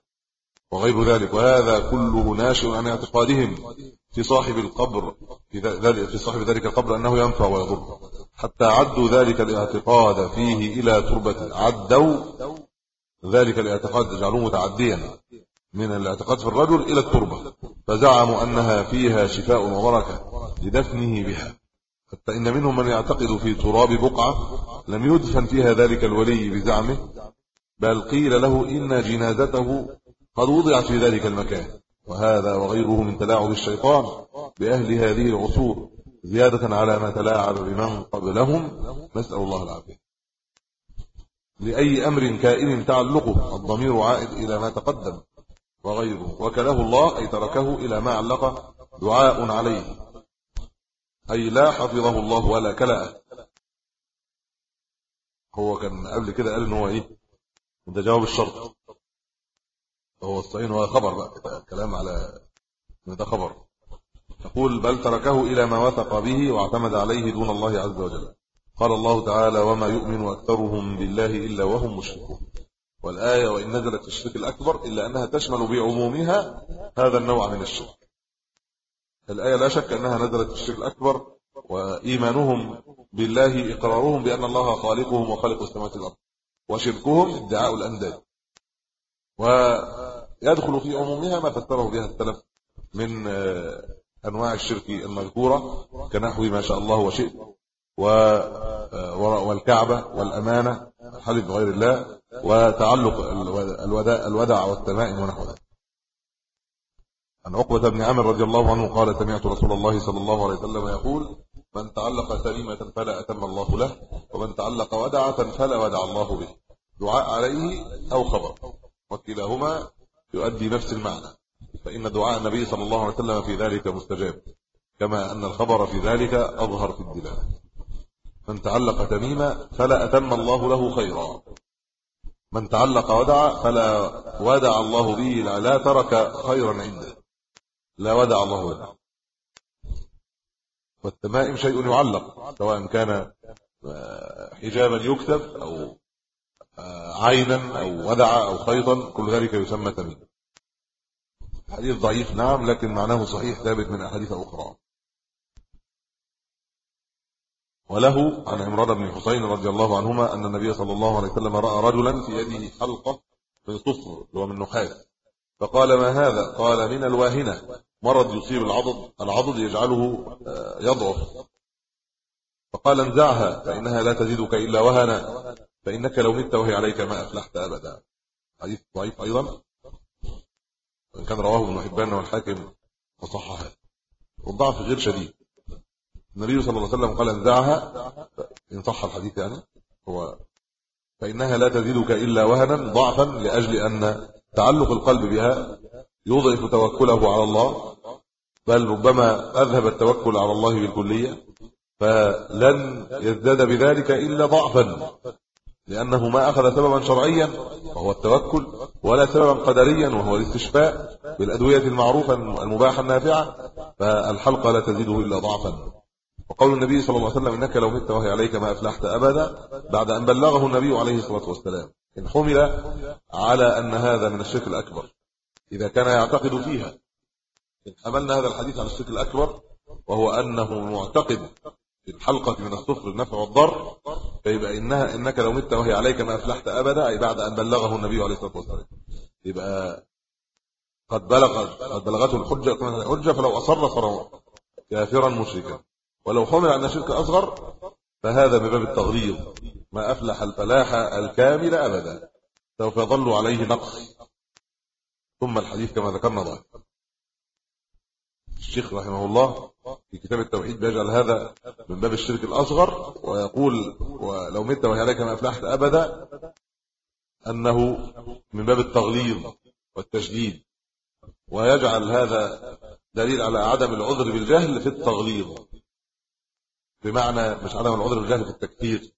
وغير ذلك. وهذا كله ناشئ عن اعتقادهم. في صاحب القبر في ذلك في صاحب ذلك القبر أنه ينفع ويضر. حتى عدوا ذلك الاعتقاد فيه إلى تربة عدوا ذلك الاعتقاد جعلوه متعديا من الاعتقاد في الرجل إلى التربة فزعموا أنها فيها شفاء وبركة لدفنه بها. حتى إن منهم من يعتقد في تراب بقعة لم يدفن فيها ذلك الولي بزعمه بل قيل له إن جنازته قد وضعت في ذلك المكان. وهذا وغيره من تلاعب الشيطان بأهل هذه العصور زيادة على ما تلاعب بمن قبلهم نسأل الله العافية. لأي أمر كائن تعلقه الضمير عائد إلى ما تقدم. وغيره وكله الله أي تركه إلى ما علق دعاء عليه. أي لا حفظه الله ولا كلأه. هو كان قبل كده قال إن هو إيه؟ ده جواب الشرط. هو الصحيح هو خبر بقى كلام على إن ده خبر. يقول بل تركه إلى ما وثق به واعتمد عليه دون الله عز وجل. قال الله تعالى وما يؤمن أكثرهم بالله إلا وهم مشركون. والآية وإن نزلت الشرك الأكبر إلا أنها تشمل بعمومها هذا النوع من الشرك. الآية لا شك أنها نزلت الشرك الأكبر وإيمانهم بالله إقرارهم بأن الله خالقهم وخالق السماوات والأرض وشركهم ادعاء الأنداد. ويدخل في عمومها ما فسره بها السلف من أنواع الشرك المذكورة كنحو ما شاء الله وشئت والكعبة والأمانة الحلف بغير الله وتعلق الوداع الودع والتمائم ونحو ذلك. عن عقبة بن عامر رضي الله عنه قال سمعت رسول الله صلى الله عليه وسلم يقول من تعلق سليمة فلا أتم الله له ومن تعلق ودعة فلا ودع الله به. دعاء عليه أو خبر؟ وكلاهما يؤدي نفس المعنى. فإن دعاء النبي صلى الله عليه وسلم في ذلك مستجاب. كما أن الخبر في ذلك أظهر في الدلالة. من تعلق تميمة فلا أتم الله له خيرا. من تعلق ودع فلا ودع الله به لا ترك خيرا عنده. لا ودع الله به والتمائم شيء يعلق سواء كان آه، حجابا يكتب آه، عينا أو ودع أو خيطا كل ذلك يسمى تميم حديث ضعيف نعم لكن معناه صحيح ثابت من أحاديث أخرى. وله عن عمران بن حسين رضي الله عنهما أن النبي صلى الله عليه وسلم رأى رجلا في يده حلقة من صفر هو من نحاس فقال ما هذا؟ قال من الواهنة. مرض يصيب العضد العضد يجعله آه، يضعف. فقال انزعها فإنها لا تزيدك إلا وهنا. فإنك لو مت وهي عليك ما أفلحت أبدا. حديث ضعيف أيضا. وإن كان رواه ابن حبان والحاكم وصححه والضعف غير شديد. النبي صلى الله عليه وسلم قال انزعها. إن صح الحديث يعني. هو فإنها لا تزيدك إلا وهنا ضعفا لأجل أن تعلق القلب بها يضعف توكله على الله. بل ربما أذهب التوكل على الله بالكلية. فلن يزداد بذلك إلا ضعفا. لأنه ما أخذ سببا شرعيا وهو التوكل ولا سببا قدريا وهو الاستشفاء بالأدوية المعروفة المباحة النافعة فالحلقة لا تزيده إلا ضعفا. وقول النبي صلى الله عليه وسلم إنك لو مت وهي عليك ما أفلحت ابدا بعد أن بلغه النبي عليه الصلاة والسلام. إن حمل على أن هذا من الشرك الأكبر. إذا كان يعتقد فيها. إن حملنا هذا الحديث عن الشرك الأكبر وهو أنه معتقد الحلقة من الصفر النفع والضر فيبقى إنها إنك لو مت وهي عليك ما أفلحت أبدا أي بعد أن بلغه النبي عليه الصلاة والسلام. يبقى قد بلغ قد بلغته الحجة الحجة فلو أصر صار كافرا مشركا. ولو حمل أن شرك أصغر فهذا من باب التغليظ. ما أفلح الفلاح الكامل أبدا. سوف يظل عليه نقص. ثم الحديث كما ذكرنا ضعيف الشيخ رحمه الله في كتاب التوحيد بيجعل هذا من باب الشرك الأصغر ويقول ولو مت وهي عليك ما أفلحت أبدا أنه من باب التغليظ والتشديد ويجعل هذا دليل على عدم العذر بالجهل في التغليظ بمعنى مش عدم العذر بالجهل في التكفير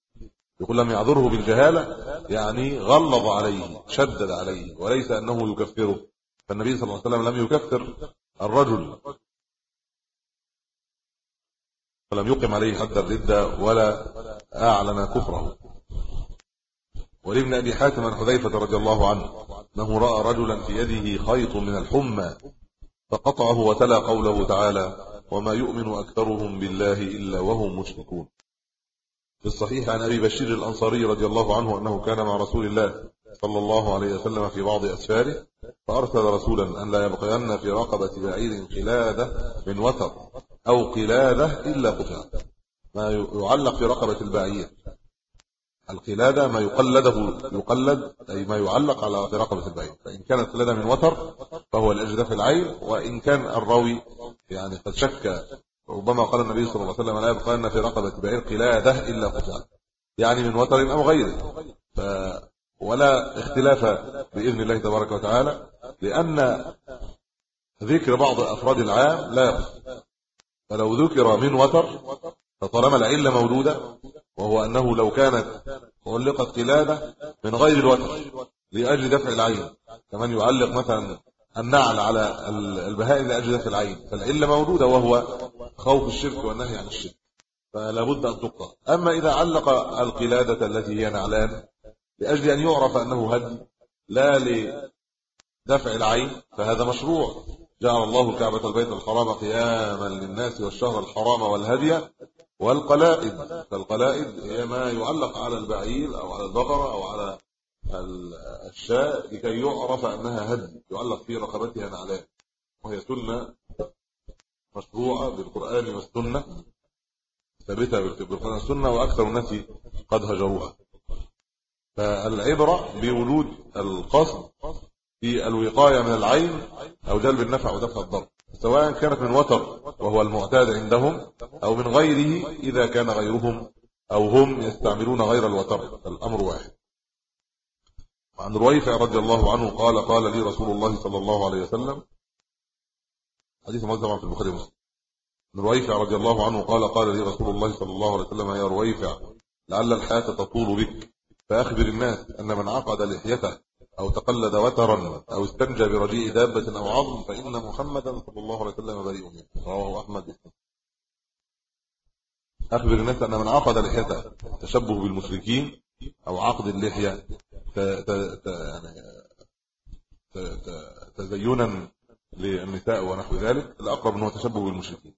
يقول لم يعذره بالجهالة يعني غلظ عليه شدد عليه وليس أنه يكفره. فالنبي صلى الله عليه وسلم لم يكفر الرجل. فلم يقم عليه حد الردة ولا أعلن كفره. ولابن أبي حاتم عن حذيفة رضي الله عنه أنه رأى رجلا في يده خيط من الحمى فقطعه وتلا قوله تعالى وما يؤمن أكثرهم بالله إلا وهم مشركون. في الصحيح عن أبي بشير الأنصاري رضي الله عنه أنه كان مع رسول الله صلى الله عليه وسلم في بعض أسفاره فأرسل رسولا أن لا يبقين في رقبة بعير قلادة من وتر أو قلادة إلا قطع ما يعلق في رقبة البعير. القلادة ما يقلده يقلد أي ما يعلق على رقبة البعير. فإن كانت قلادة من وتر فهو الأجداف العين وإن كان الراوي يعني قد شك ربما قال النبي صلى الله عليه وسلم لا يبقى في رقبة بعير قلادة إلا قطع يعني من وتر أو غيره. ولا اختلاف بإذن الله تبارك وتعالى لأن ذكر بعض أفراد العام لا يقص فلو ذكر من وتر فطالما العلة مولودة وهو أنه لو كانت علقت قلادة من غير الوتر لأجل دفع العين كمن يعلق مثلا النعل على البهائم لأجل دفع العين فالعلة موجودة وهو خوف الشرك والنهي عن الشرك فلا بد أن تقطع أما إذا علق القلادة التي هي نعلان لأجل أن يعرف أنه هدي لا لدفع العين فهذا مشروع. جعل الله كعبة البيت الحرام قياما للناس والشهر الحرام والهدي والقلائد. فالقلائد هي ما يعلق على البعير أو على البقرة أو على الشاء لكي يعرف أنها هدي يعلق في رقبتها نعلان. وهي سنة مشروعة بالقرآن والسنة ثابتة بالقرآن والسنة وأكثر الناس قد هجروها. فالعبرة بوجود القصد في الوقاية من العين أو جلب النفع ودفع الضر سواء كانت من وتر وهو المعتاد عندهم أو من غيره إذا كان غيرهم أو هم يستعملون غير الوتر الأمر واحد. عن رويفع رضي الله عنه قال قال لي رسول الله صلى الله عليه وسلم حديث موزع في البخاري ومسلم. رويفع رضي الله عنه قال قال لي رسول الله صلى الله عليه وسلم يا رويفع لعل الحياة تطول بك. فأخبر الناس أن من عقد لحيته أو تقلد وترا أو استنجى برجيء دابة أو عظم فإن محمدا صلى الله عليه وسلم بريء منه. رواه أحمد. أخبر الناس أن من عقد لحيته تشبه بالمشركين أو عقد اللحية تزينا للنساء ونحو ذلك. الأقرب أنه تشبه بالمشركين.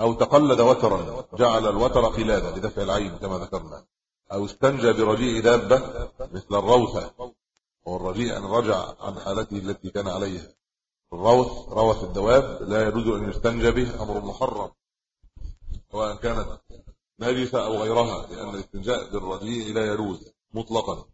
أو تقلد وترا جعل الوتر قلادة لدفع العين كما ذكرنا. أو استنجى برجيء دابة مثل الروثة والرجيء أن رجع عن حالته التي كان عليها. الروث روث الدواب لا يجوز أن يستنجى به أمر محرم سواء كانت نجسة أو غيرها لأن الاستنجاء بالرجيء لا يجوز مطلقا.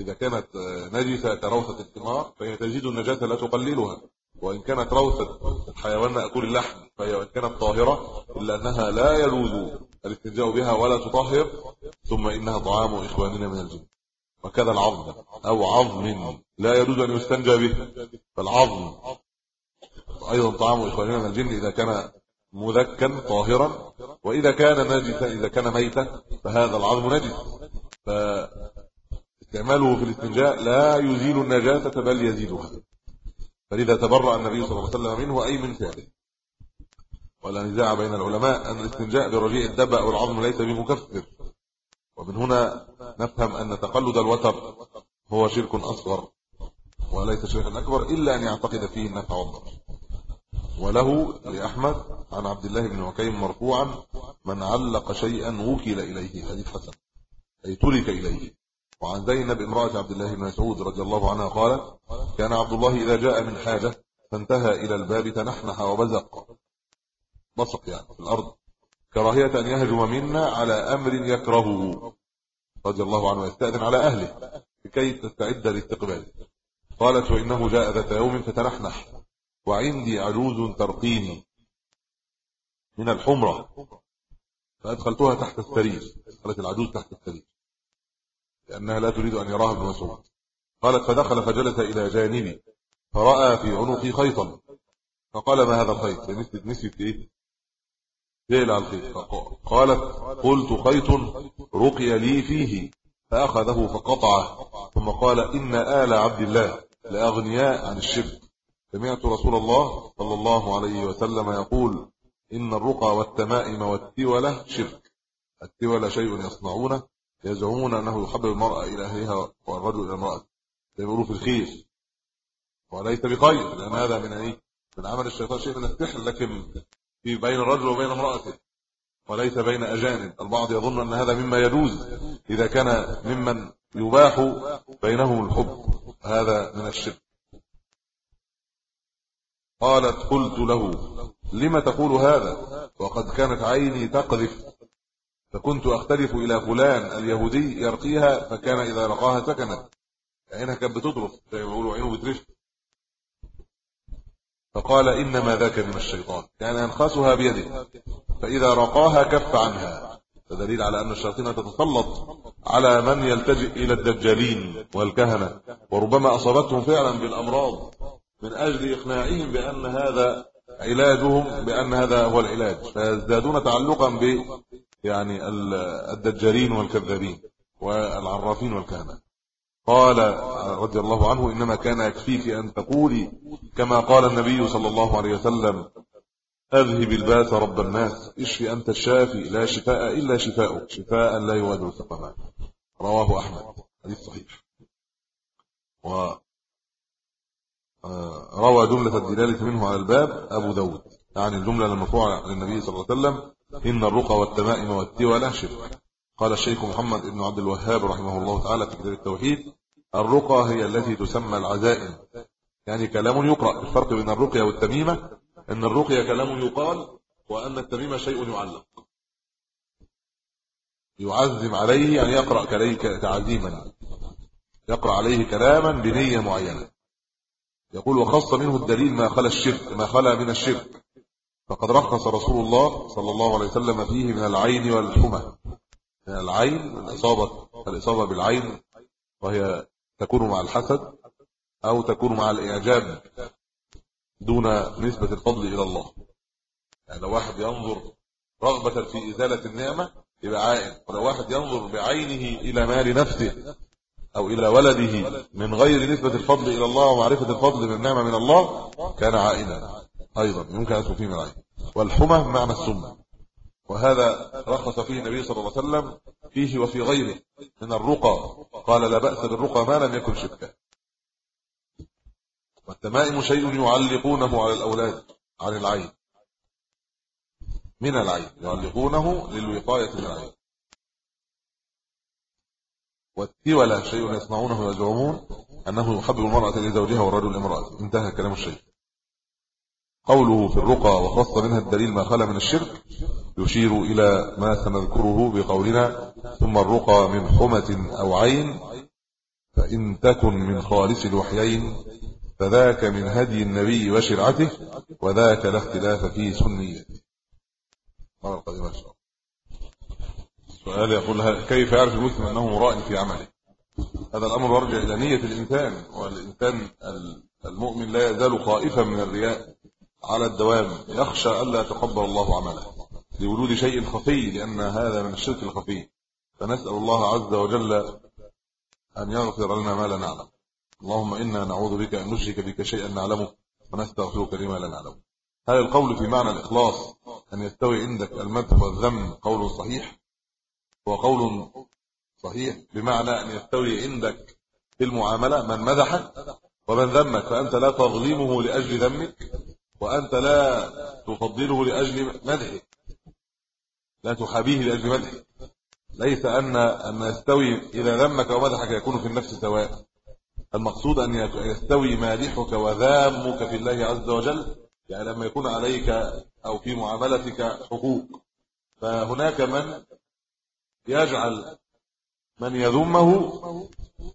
إذا كانت نجسة كروثة الثمار فهي تزيد النجاسة لا تقللها. وإن كانت روثة الحيوان مأكول اللحم فهي وإن كانت طاهرة إلا أنها لا يجوز الاستنجاء بها ولا تطهر ثم إنها طعام إخواننا من الجن. وكذا العظم أو عظم لا يجوز أن يستنجى به فالعظم أيضا طعام إخواننا من الجن إذا كان مذكا طاهرا وإذا كان نجسا إذا كان ميتا فهذا العظم نجس. فاستعماله في الاستنجاء لا يزيل النجاسة بل يزيدها. فلذا تبرأ النبي صلى الله عليه وسلم منه أي من فعله ولا نزاع بين العلماء أن الاستنجاء برجيء الدبأ والعظم ليس بمكفر. ومن هنا نفهم أن تقلد الوتر هو شرك أصغر وليس شركا أكبر إلا أن يعتقد فيه النفع والضر وله لأحمد عن عبد الله بن وكيم مرفوعا من علق شيئا وكل إليه حديث حسن. أي ترك إليه. وعن زينب امرأة عبد الله بن مسعود رضي الله عنها قالت كان عبد الله إذا جاء من حاجة فانتهى إلى الباب تنحنح وبزق. بصق يعني في الأرض. كراهية أن يهجم منا على أمر يكرهه. رضي الله عنه يستأذن على أهله لكي تستعد لاستقباله. قالت وإنه جاء ذات يوم فتنحنح. وعندي عجوز ترقيني من الحمرة. فأدخلتها تحت السرير. دخلت العجوز تحت السرير. لأنها لا تريد أن يراها ابن مسعود. قالت فدخل فجلس إلى جانبي فرأى في عنقي خيطا. فقال ما هذا الخيط؟ نسيت نسيت إيه؟ فعل على الخيط قالت قلت خيط رقي لي فيه. فأخذه فقطعه. ثم قال إن آل عبد الله لأغنياء عن الشرك. سمعت رسول الله صلى الله عليه وسلم يقول إن الرقى والتمائم والتولة شرك. التولة شيء يصنعونه. يزعمون أنه يحبب المرأة إلى أهلها والرجل إلى المرأة يقولوا في الخير. وليس بخير؟ لأن هذا من إيه؟ من عمل الشيطان شيء من السحر. لكن في بين الرجل وبين امرأته. وليس بين أجانب البعض يظن أن هذا مما يجوز. إذا كان ممن يباح بينهم الحب. هذا من الشرك. قالت قلت له لم تقول هذا؟ وقد كانت عيني تقذف. فكنت أختلف إلى فلان اليهودي يرقيها فكان إذا رقاها سكنت. عينها كانت بتطرف زي ما بيقولوا عينه بترف. فقال إنما ذاك من الشيطان. كان ينخسها بيده فإذا رقاها كف عنها. فدليل على أن الشياطين تتسلط على من يلتجئ إلى الدجالين والكهنة. وربما أصابتهم فعلا بالأمراض من أجل إقناعهم بأن هذا علاجهم بأن هذا هو العلاج. فيزدادون تعلقا يعني الدجالين والكذابين والعرافين والكهنة. قال رضي الله عنه إنما كان يكفيك أن تقولي كما قال النبي صلى الله عليه وسلم أذهب الباس رب الناس إشفي أنت الشافي لا شفاء إلا شفاء شفاء لا يغادر سقما. رواه أحمد حديث صحيح. و آه، روى جملة الدلالة منه على الباب أبو داود يعني الجملة المرفوعة للنبي صلى الله عليه وسلم إن الرقى والتمائم والتولى شرك. قال الشيخ محمد بن عبد الوهاب رحمه الله تعالى في كتاب التوحيد الرقى هي التي تسمى العزائم. يعني كلام يقرأ. الفرق بين الرقية والتميمة إن الرقية كلام يقال وأن التميمة شيء يعلق. يعزم عليه يعني يقرأ كليك تعزيما. يقرأ عليه كلاما بنية معينة. يقول وخص منه الدليل ما خلا الشرك ما خلا من الشرك. فقد رخص رسول الله صلى الله عليه وسلم فيه من العين والحمى. من العين الإصابة الإصابة بالعين وهي تكون مع الحسد أو تكون مع الإعجاب دون نسبة الفضل إلى الله. يعني لو واحد ينظر رغبة في إزالة النعمة يبقى عائن ولو واحد ينظر بعينه إلى مال نفسه أو إلى ولده من غير نسبة الفضل إلى الله ومعرفة الفضل من النعمة من الله كان عائنا أيضا يمكن فيه من العين والحمى معنى السم. وهذا رخص فيه النبي صلى الله عليه وسلم فيه وفي غيره من الرقى. قال لا بأس بالرقى ما لم يكن شركا والتمائم شيء يعلقونه على الأولاد عن العين. من العين يعلقونه للوقاية من العين. والتولى شيء يصنعونه ويزعمون أنه يحبب المرأة لزوجها والرجل لامرأته. انتهى كلام الشيخ. قوله في الرقى وخص منها الدليل ما خلا من الشرك يشير إلى ما سنذكره بقولنا ثم الرقى من حمة أو عين فإن تكن من خالص الوحيين فذاك من هدي النبي وشرعته وذاك لا اختلاف في سنيته. مرة قديمة السؤال يقول كيف يعرف المسلم أنه مراء في عمله؟ هذا الأمر يرجع إلى نية الإنسان والإنسان المؤمن لا يزال خائفا من الرياء. على الدوام يخشى ألا يتقبل الله عمله. لوجود شيء خفي لأن هذا من الشرك الخفي. فنسأل الله عز وجل أن يغفر لنا ما لا نعلم. اللهم إنا نعوذ بك أن نشرك بك شيئا نعلمه ونستغفرك لما لا نعلمه هل القول في معنى الإخلاص أن يستوي عندك المدح والذم قول صحيح. هو قول صحيح بمعنى أن يستوي عندك في المعاملة من مدحك ومن ذمك فأنت لا تظلمه لأجل ذمك. وأنت لا تفضله لأجل مدحه لا تحابيه لأجل مدحه. ليس أن أن يستوي إذا ذمك ومدحك يكون في النفس سواء. المقصود أن يستوي مادحك وذامك في الله عز وجل يعني لما يكون عليك أو في معاملتك حقوق. فهناك من يجعل من يذمه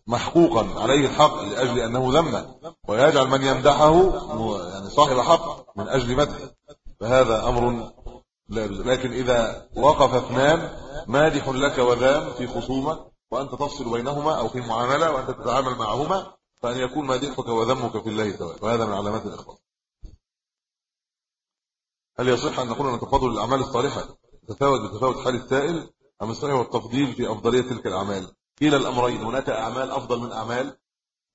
محقوقا عليه الحق لأجل أنه ذمة ويجعل من يمدحه يعني صاحب حق من أجل مدحه فهذا أمر لكن إذا وقف اثنان مادح لك وذام في خصومة وأنت تفصل بينهما أو في معاملة وأنت تتعامل معهما فأن يكون مادحك وذمك في الله سواء. وهذا من علامات الإخلاص. هل يصح أن نقول أن تفاضل الأعمال الصالحة تتفاوت بتفاوت حال السائل؟ الصحيح والتفضيل في أفضلية تلك الأعمال؟ كلا الأمرين هناك أعمال أفضل من أعمال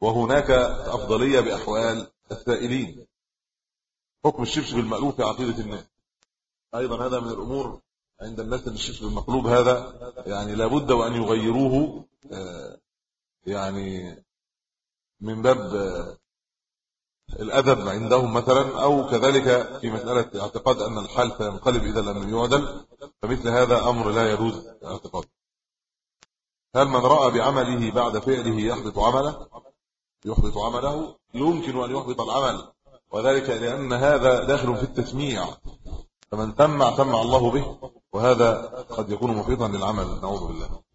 وهناك أفضلية بأحوال السائلين. حكم الشبشب المألوف في عقيدة الناس. أيضا هذا من الأمور عند الناس إن الشبشب المقلوب هذا يعني لابد وأن يغيروه آه، يعني من باب الأدب عندهم مثلا أو كذلك في مسألة اعتقاد أن الحال سينقلب اذا لم يعدل فمثل هذا أمر لا يجوز اعتقاده. هل من رأى بعمله بعد فعله يحبط عمله؟ يحبط عمله. يمكن أن يحبط العمل وذلك لأن هذا داخل في التسميع. فمن سمع سمع الله به وهذا قد يكون محيطا للعمل. نعوذ بالله.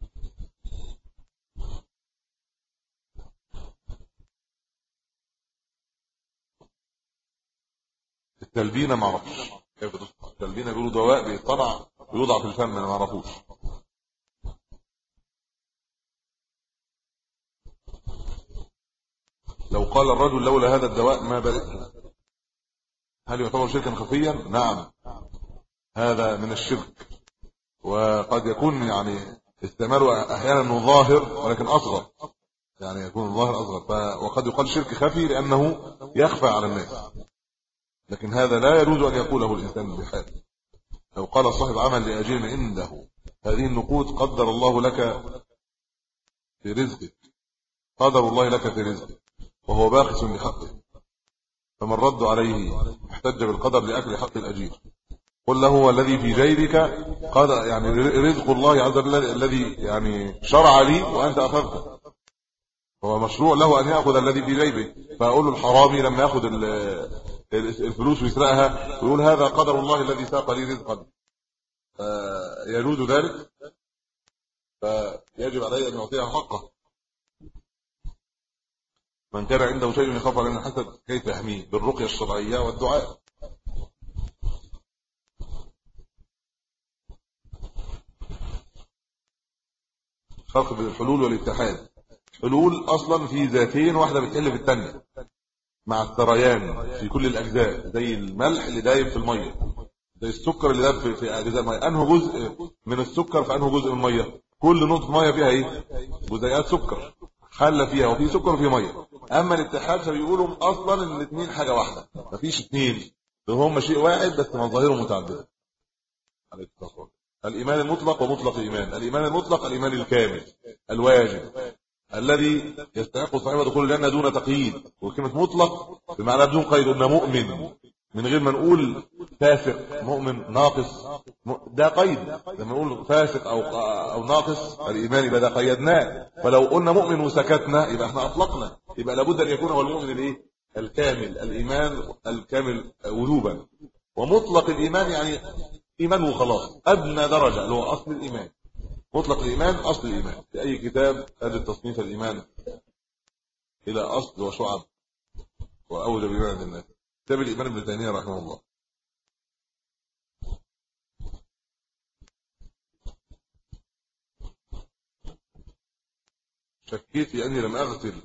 التلبينة ما أعرفش التلبينة بيقولوا دواء بيطلع ويوضع في الفم أنا ما اعرفوش. لو قال الرجل لولا هذا الدواء ما برئت هل يعتبر شركا خفيا؟ نعم. هذا من الشرك. وقد يكون يعني استعماله أحيانا ظاهر ولكن أصغر. يعني يكون الظاهر أصغر. وقد يقال شرك خفي لأنه يخفى على الناس. لكن هذا لا يجوز أن يقوله الإنسان بحال لو قال صاحب عمل لأجير عنده هذه النقود قدر الله لك في رزقك. قدر الله لك في رزقك. وهو باخس بحقه فمن رد عليه احتج بالقدر لأكل حق الأجير. قل له هو الذي في جيبك؟ قدر يعني رزق الله عز وجل الذي يعني شرع لي وأنت أخذته. هو مشروع له أن يأخذ الذي في جيبه. فأقول الحرامي لما يأخذ الفلوس ويسرقها ويقول هذا قدر الله الذي ساق لي رزقا. يجوز ذلك؟ فيجب عليه أن يعطيها حقه. من كان عنده شيء يخاف على الحسد كيف يحميه؟ بالرقية الشرعية والدعاء. فرق بين الحلول والاتحاد. حلول أصلا في ذاتين واحدة بتحل في الثانية. مع السريان في كل الأجزاء زي الملح اللي دايب في المية زي السكر اللي دايب في أجزاء المية. انه جزء من السكر في انه جزء من المية؟ كل نقطة مية فيها إيه؟ جزيئات سكر حل فيها وفي سكر وفي مية. أما الاتحاد فبيقولوا أصلا إن الاثنين حاجة واحدة مفيش اثنين هم شيء واحد بس مظاهرهم متعددة. الإيمان المطلق ومطلق الإيمان. الإيمان المطلق الإيمان الكامل الواجب. الذي يستحق صاحبه دخول الجنة دون تقييد وكلمة مطلق بمعنى بدون قيد قلنا مؤمن من غير ما نقول فاسق مؤمن ناقص ده قيد. لما نقول فاسق أو أو ناقص الإيمان يبقى ده قيدناه. فلو قلنا مؤمن وسكتنا يبقى إحنا أطلقنا. يبقى لابد أن يكون هو المؤمن الإيه؟ الكامل الإيمان الكامل وجوبا. ومطلق الإيمان يعني ايمان وخلاص أدنى درجة اللي هو أصل الإيمان. مطلق الإيمان أصل الإيمان. في أي كتاب ادي تصنيف الإيمان إلى أصل وشعب وأولى بمعنى الناس. كتاب الإيمان ابن تيمية رحمه الله. شكيت في أني لم اغسل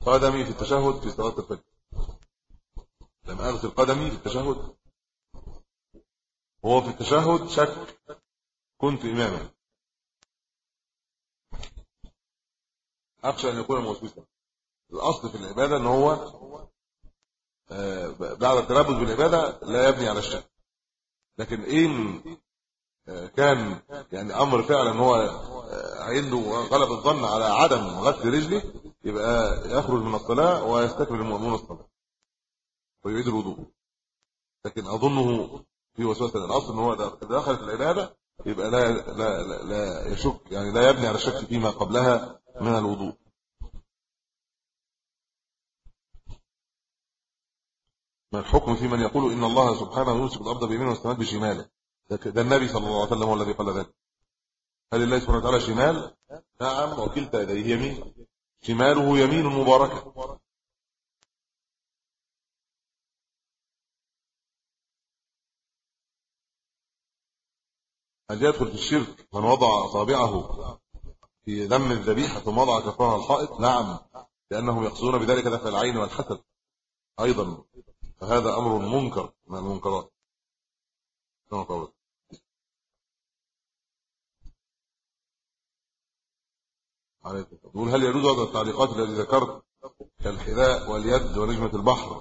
قدمي في التشهد في صلاة الفجر. لم اغسل قدمي في التشهد. وهو في التشهد شك كنت إماما. أخشى أن يكون موسوسا. الأصل في العبادة إن هو آه، بعد التلبس بالعبادة لا يبني على الشك لكن إن آه، كان يعني أمر فعلا هو آه، عنده غلب الظن على عدم غسل رجله يبقى يخرج من الصلاة ويستكمل المؤمن الصلاة. ويعيد الوضوء. لكن أظنه في وسوسة الاصل إن هو دخل في العبادة يبقى لا لا لا, يشك يعني لا يبني على الشك فيما قبلها من الوضوء. ما الحكم في من يقول إن الله سبحانه يمسك الأرض بيمينه والسماء بشماله؟ ده النبي صلى الله عليه وسلم هو الذي قال ذلك. هل الله سبحانه وتعالى شمال؟ نعم وكلتا يديه يمين. شماله يمين مباركة. هل يدخل في الشرك من وضع أصابعه في دم الذبيحة ثم وضع كفرها الحائط نعم لأنهم يقصدون بذلك دفع العين والحسد أيضا. فهذا أمر منكر من المنكرات. كما عليكم. يقول هل يجوز هذا التعليقات التي ذكرت كالحذاء واليد ونجمة البحر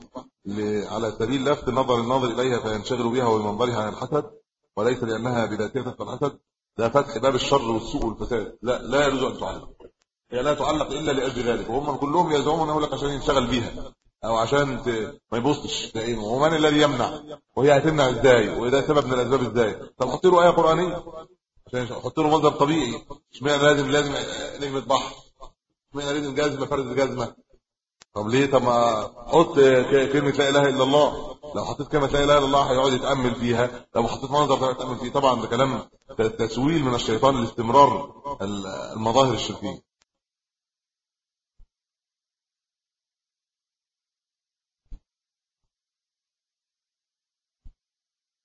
على سبيل لفت نظر الناظر إليها فينشغل بها ومنظرها عن الحسد؟ وليس لأنها بذاتها تفعل الحسد ده فتح باب الشر والسوء والفساد. لا لا يجوز أن تعلق. هي لا تعلق إلا لأجل ذلك. وهم كلهم يزعمون أقول لك عشان ينشغل بيها أو عشان. ما يبصش ومن الذي يمنع؟ وهي هتمنع إزاي؟ وإذا سبب من الأسباب إزاي؟ طب حط له آية قرآنية. عشان حط له مصدر طبيعي. اشمعنى لازم لازم نجمه بحر؟ اشمعنى لازم جزمة فرد جزمة؟ طب ليه؟ طب ما حط كلمة لا إله إلا الله. لو حطيت كلمة لا إله إلا الله هيقعد يتأمل فيها. لو حطيت منظر يتأمل فيه. طبعا ده كلام تسويل من الشيطان لاستمرار المظاهر الشركية.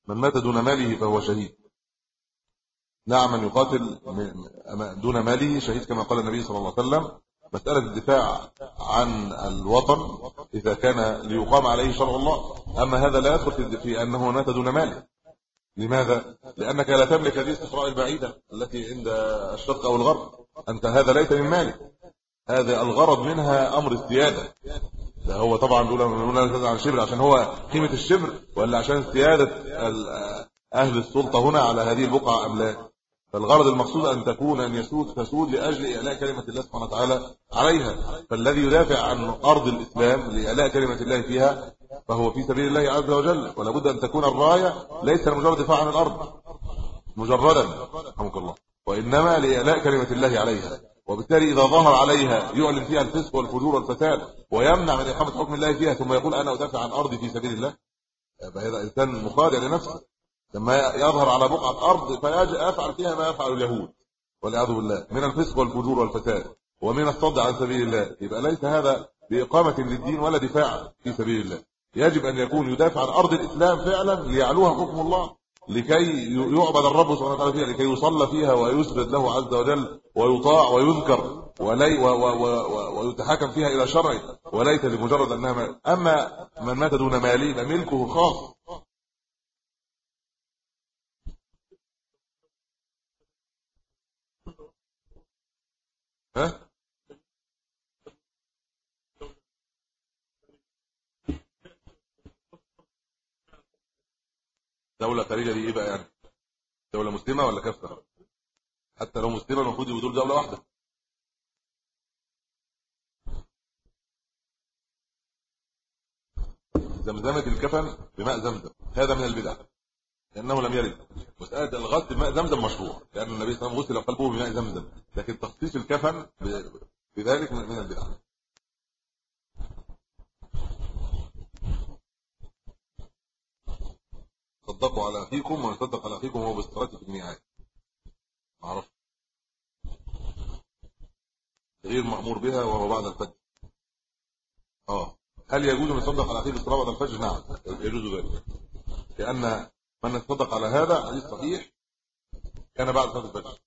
من مات دون ماله فهو شهيد. نعم من يقاتل دون ماله شهيد كما قال النبي صلى الله عليه وسلم. مسألة الدفاع عن الوطن إذا كان ليقام عليه شرع الله. أما هذا لا يدخل في أنه مات دون ماله لماذا؟ لأنك لا تملك هذه الاستقراء البعيدة التي عند الشرق أو الغرب. أنت هذا ليس من مالك. هذا الغرض منها أمر السيادة. ده هو طبعا بيقول لا عن الشبر عشان هو قيمة الشبر ولا عشان سيادة أهل السلطة هنا على هذه البقعة أم لا؟ فالغرض المقصود أن تكون أن يسود تسود لأجل إعلاء كلمة الله سبحانه وتعالى عليها. فالذي يدافع عن أرض الإسلام لإعلاء كلمة الله فيها فهو في سبيل الله عز وجل. ولا بد أن تكون الراية ليس لمجرد دفاع عن الأرض مجردا رحمك الله. وإنما لإعلاء كلمة الله عليها. وبالتالي إذا ظهر عليها يعلن فيها الفسق والفجور والفساد ويمنع من إقامة حكم الله فيها ثم يقول أنا أدافع عن أرضي في سبيل الله فهذا إنسان مخادع لنفسه. لما يظهر على بقعة أرض فيفعل فيها ما يفعل اليهود والعياذ بالله من الفسق والفجور والفساد ومن الصد عن سبيل الله. يبقى ليس هذا بإقامة للدين ولا دفاع في سبيل الله. يجب أن يكون يدافع عن أرض الإسلام فعلا ليعلوها حكم الله لكي يعبد الرب سبحانه وتعالى فيها لكي يصلى فيها ويسجد له عز وجل ويطاع ويذكر ولي ويتحكم فيها إلى شرعه وليس لمجرد أنها مال. أما من مات دون ماله فملكه خاص. ها؟ دولة خارجة دي إيه بقى يعني؟ دولة مسلمة ولا كافرة حتى لو مسلمة المفروض يبقوا دول دولة واحدة. زمزمة الكفن بماء زمزم. هذا من البدع. لأنه لم يرد. مسألة الغسل بماء زمزم مشروع. لأن النبي صلى الله عليه وسلم غسل قلبه بماء زمزم. لكن تخصيص الكفن بذلك من البدع. صدقوا على أخيكم ويصدق على أخيكم وهو بالصلاه في الميعاد معرفش غير مأمور بها وهو بعد الفجر. آه. هل يجوز أن يصدق على أخيه بالصلاه بعد الفجر؟ نعم. يجوز ذلك. لأن من يصدق على هذا حديث صحيح كان بعد صلاة الفجر.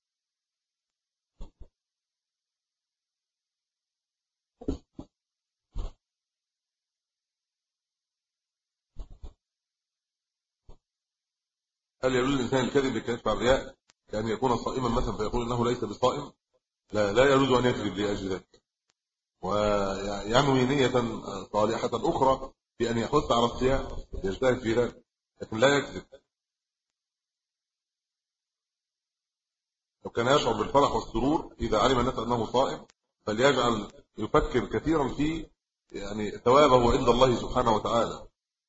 هل يجوز الإنسان الكذب لكشف الرياء كأن يكون صائما مثلا فيقول إنه ليس بصائم؟ لا لا يجوز أن يكذب لأجل ذلك. وينوي نية صالحة أخرى في أن يحث على الصيام يجتهد في ذلك لكن لا يكذب. لو كان يشعر بالفرح والسرور إذا علم الناس أنه صائم فليجعل يفكر كثيرا في يعني ثوابه عند الله سبحانه وتعالى.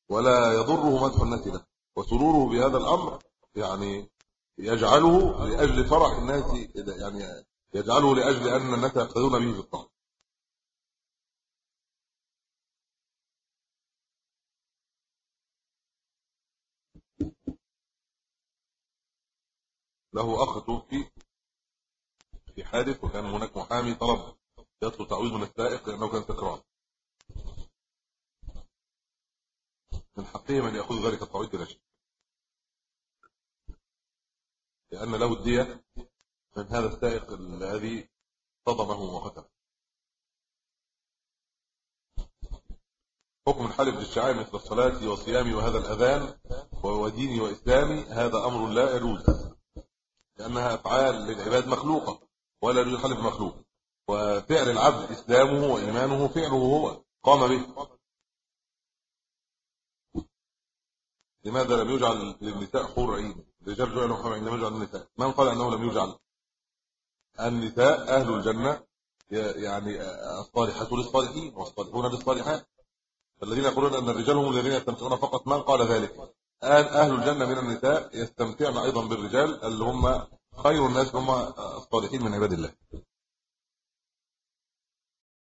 ولا يضره مدح الناس له. وسروره بهذا الأمر يعني يجعله لأجل فرح الناس يعني يجعله لأجل أن الناس يقتدون به في الطاعة. له أخ توفي في حادث وكان هناك محامي طلب يطلب تعويض من السائق لأنه كان سكران من حقهم أن يأخذ ذلك التعويض بلا شيء لأن له الدية من هذا السائق الذي صدمه وقتله. حكم الحلف بالشعائر مثل الصلاة وصيامي وهذا الأذان وديني وإسلامي هذا أمر لا يجوز. لأنها أفعال للعباد مخلوقة. ولا يجوز حلف مخلوق. وفعل العبد إسلامه وإيمانه فعله هو. قام به. لماذا لم يجعل للنساء حور عين؟ الرجال جعلوا حور عين لم يجعل للنساء. من قال أنه لم يجعل؟ النساء أهل الجنة يعني الصالحات للصالحين والصالحون للصالحات. الذين يقولون أن الرجال هم الذين يستمتعون فقط. من قال ذلك؟ أهل الجنة من النساء يستمتعن أيضا بالرجال اللي هم خير الناس هم الصالحين من عباد الله.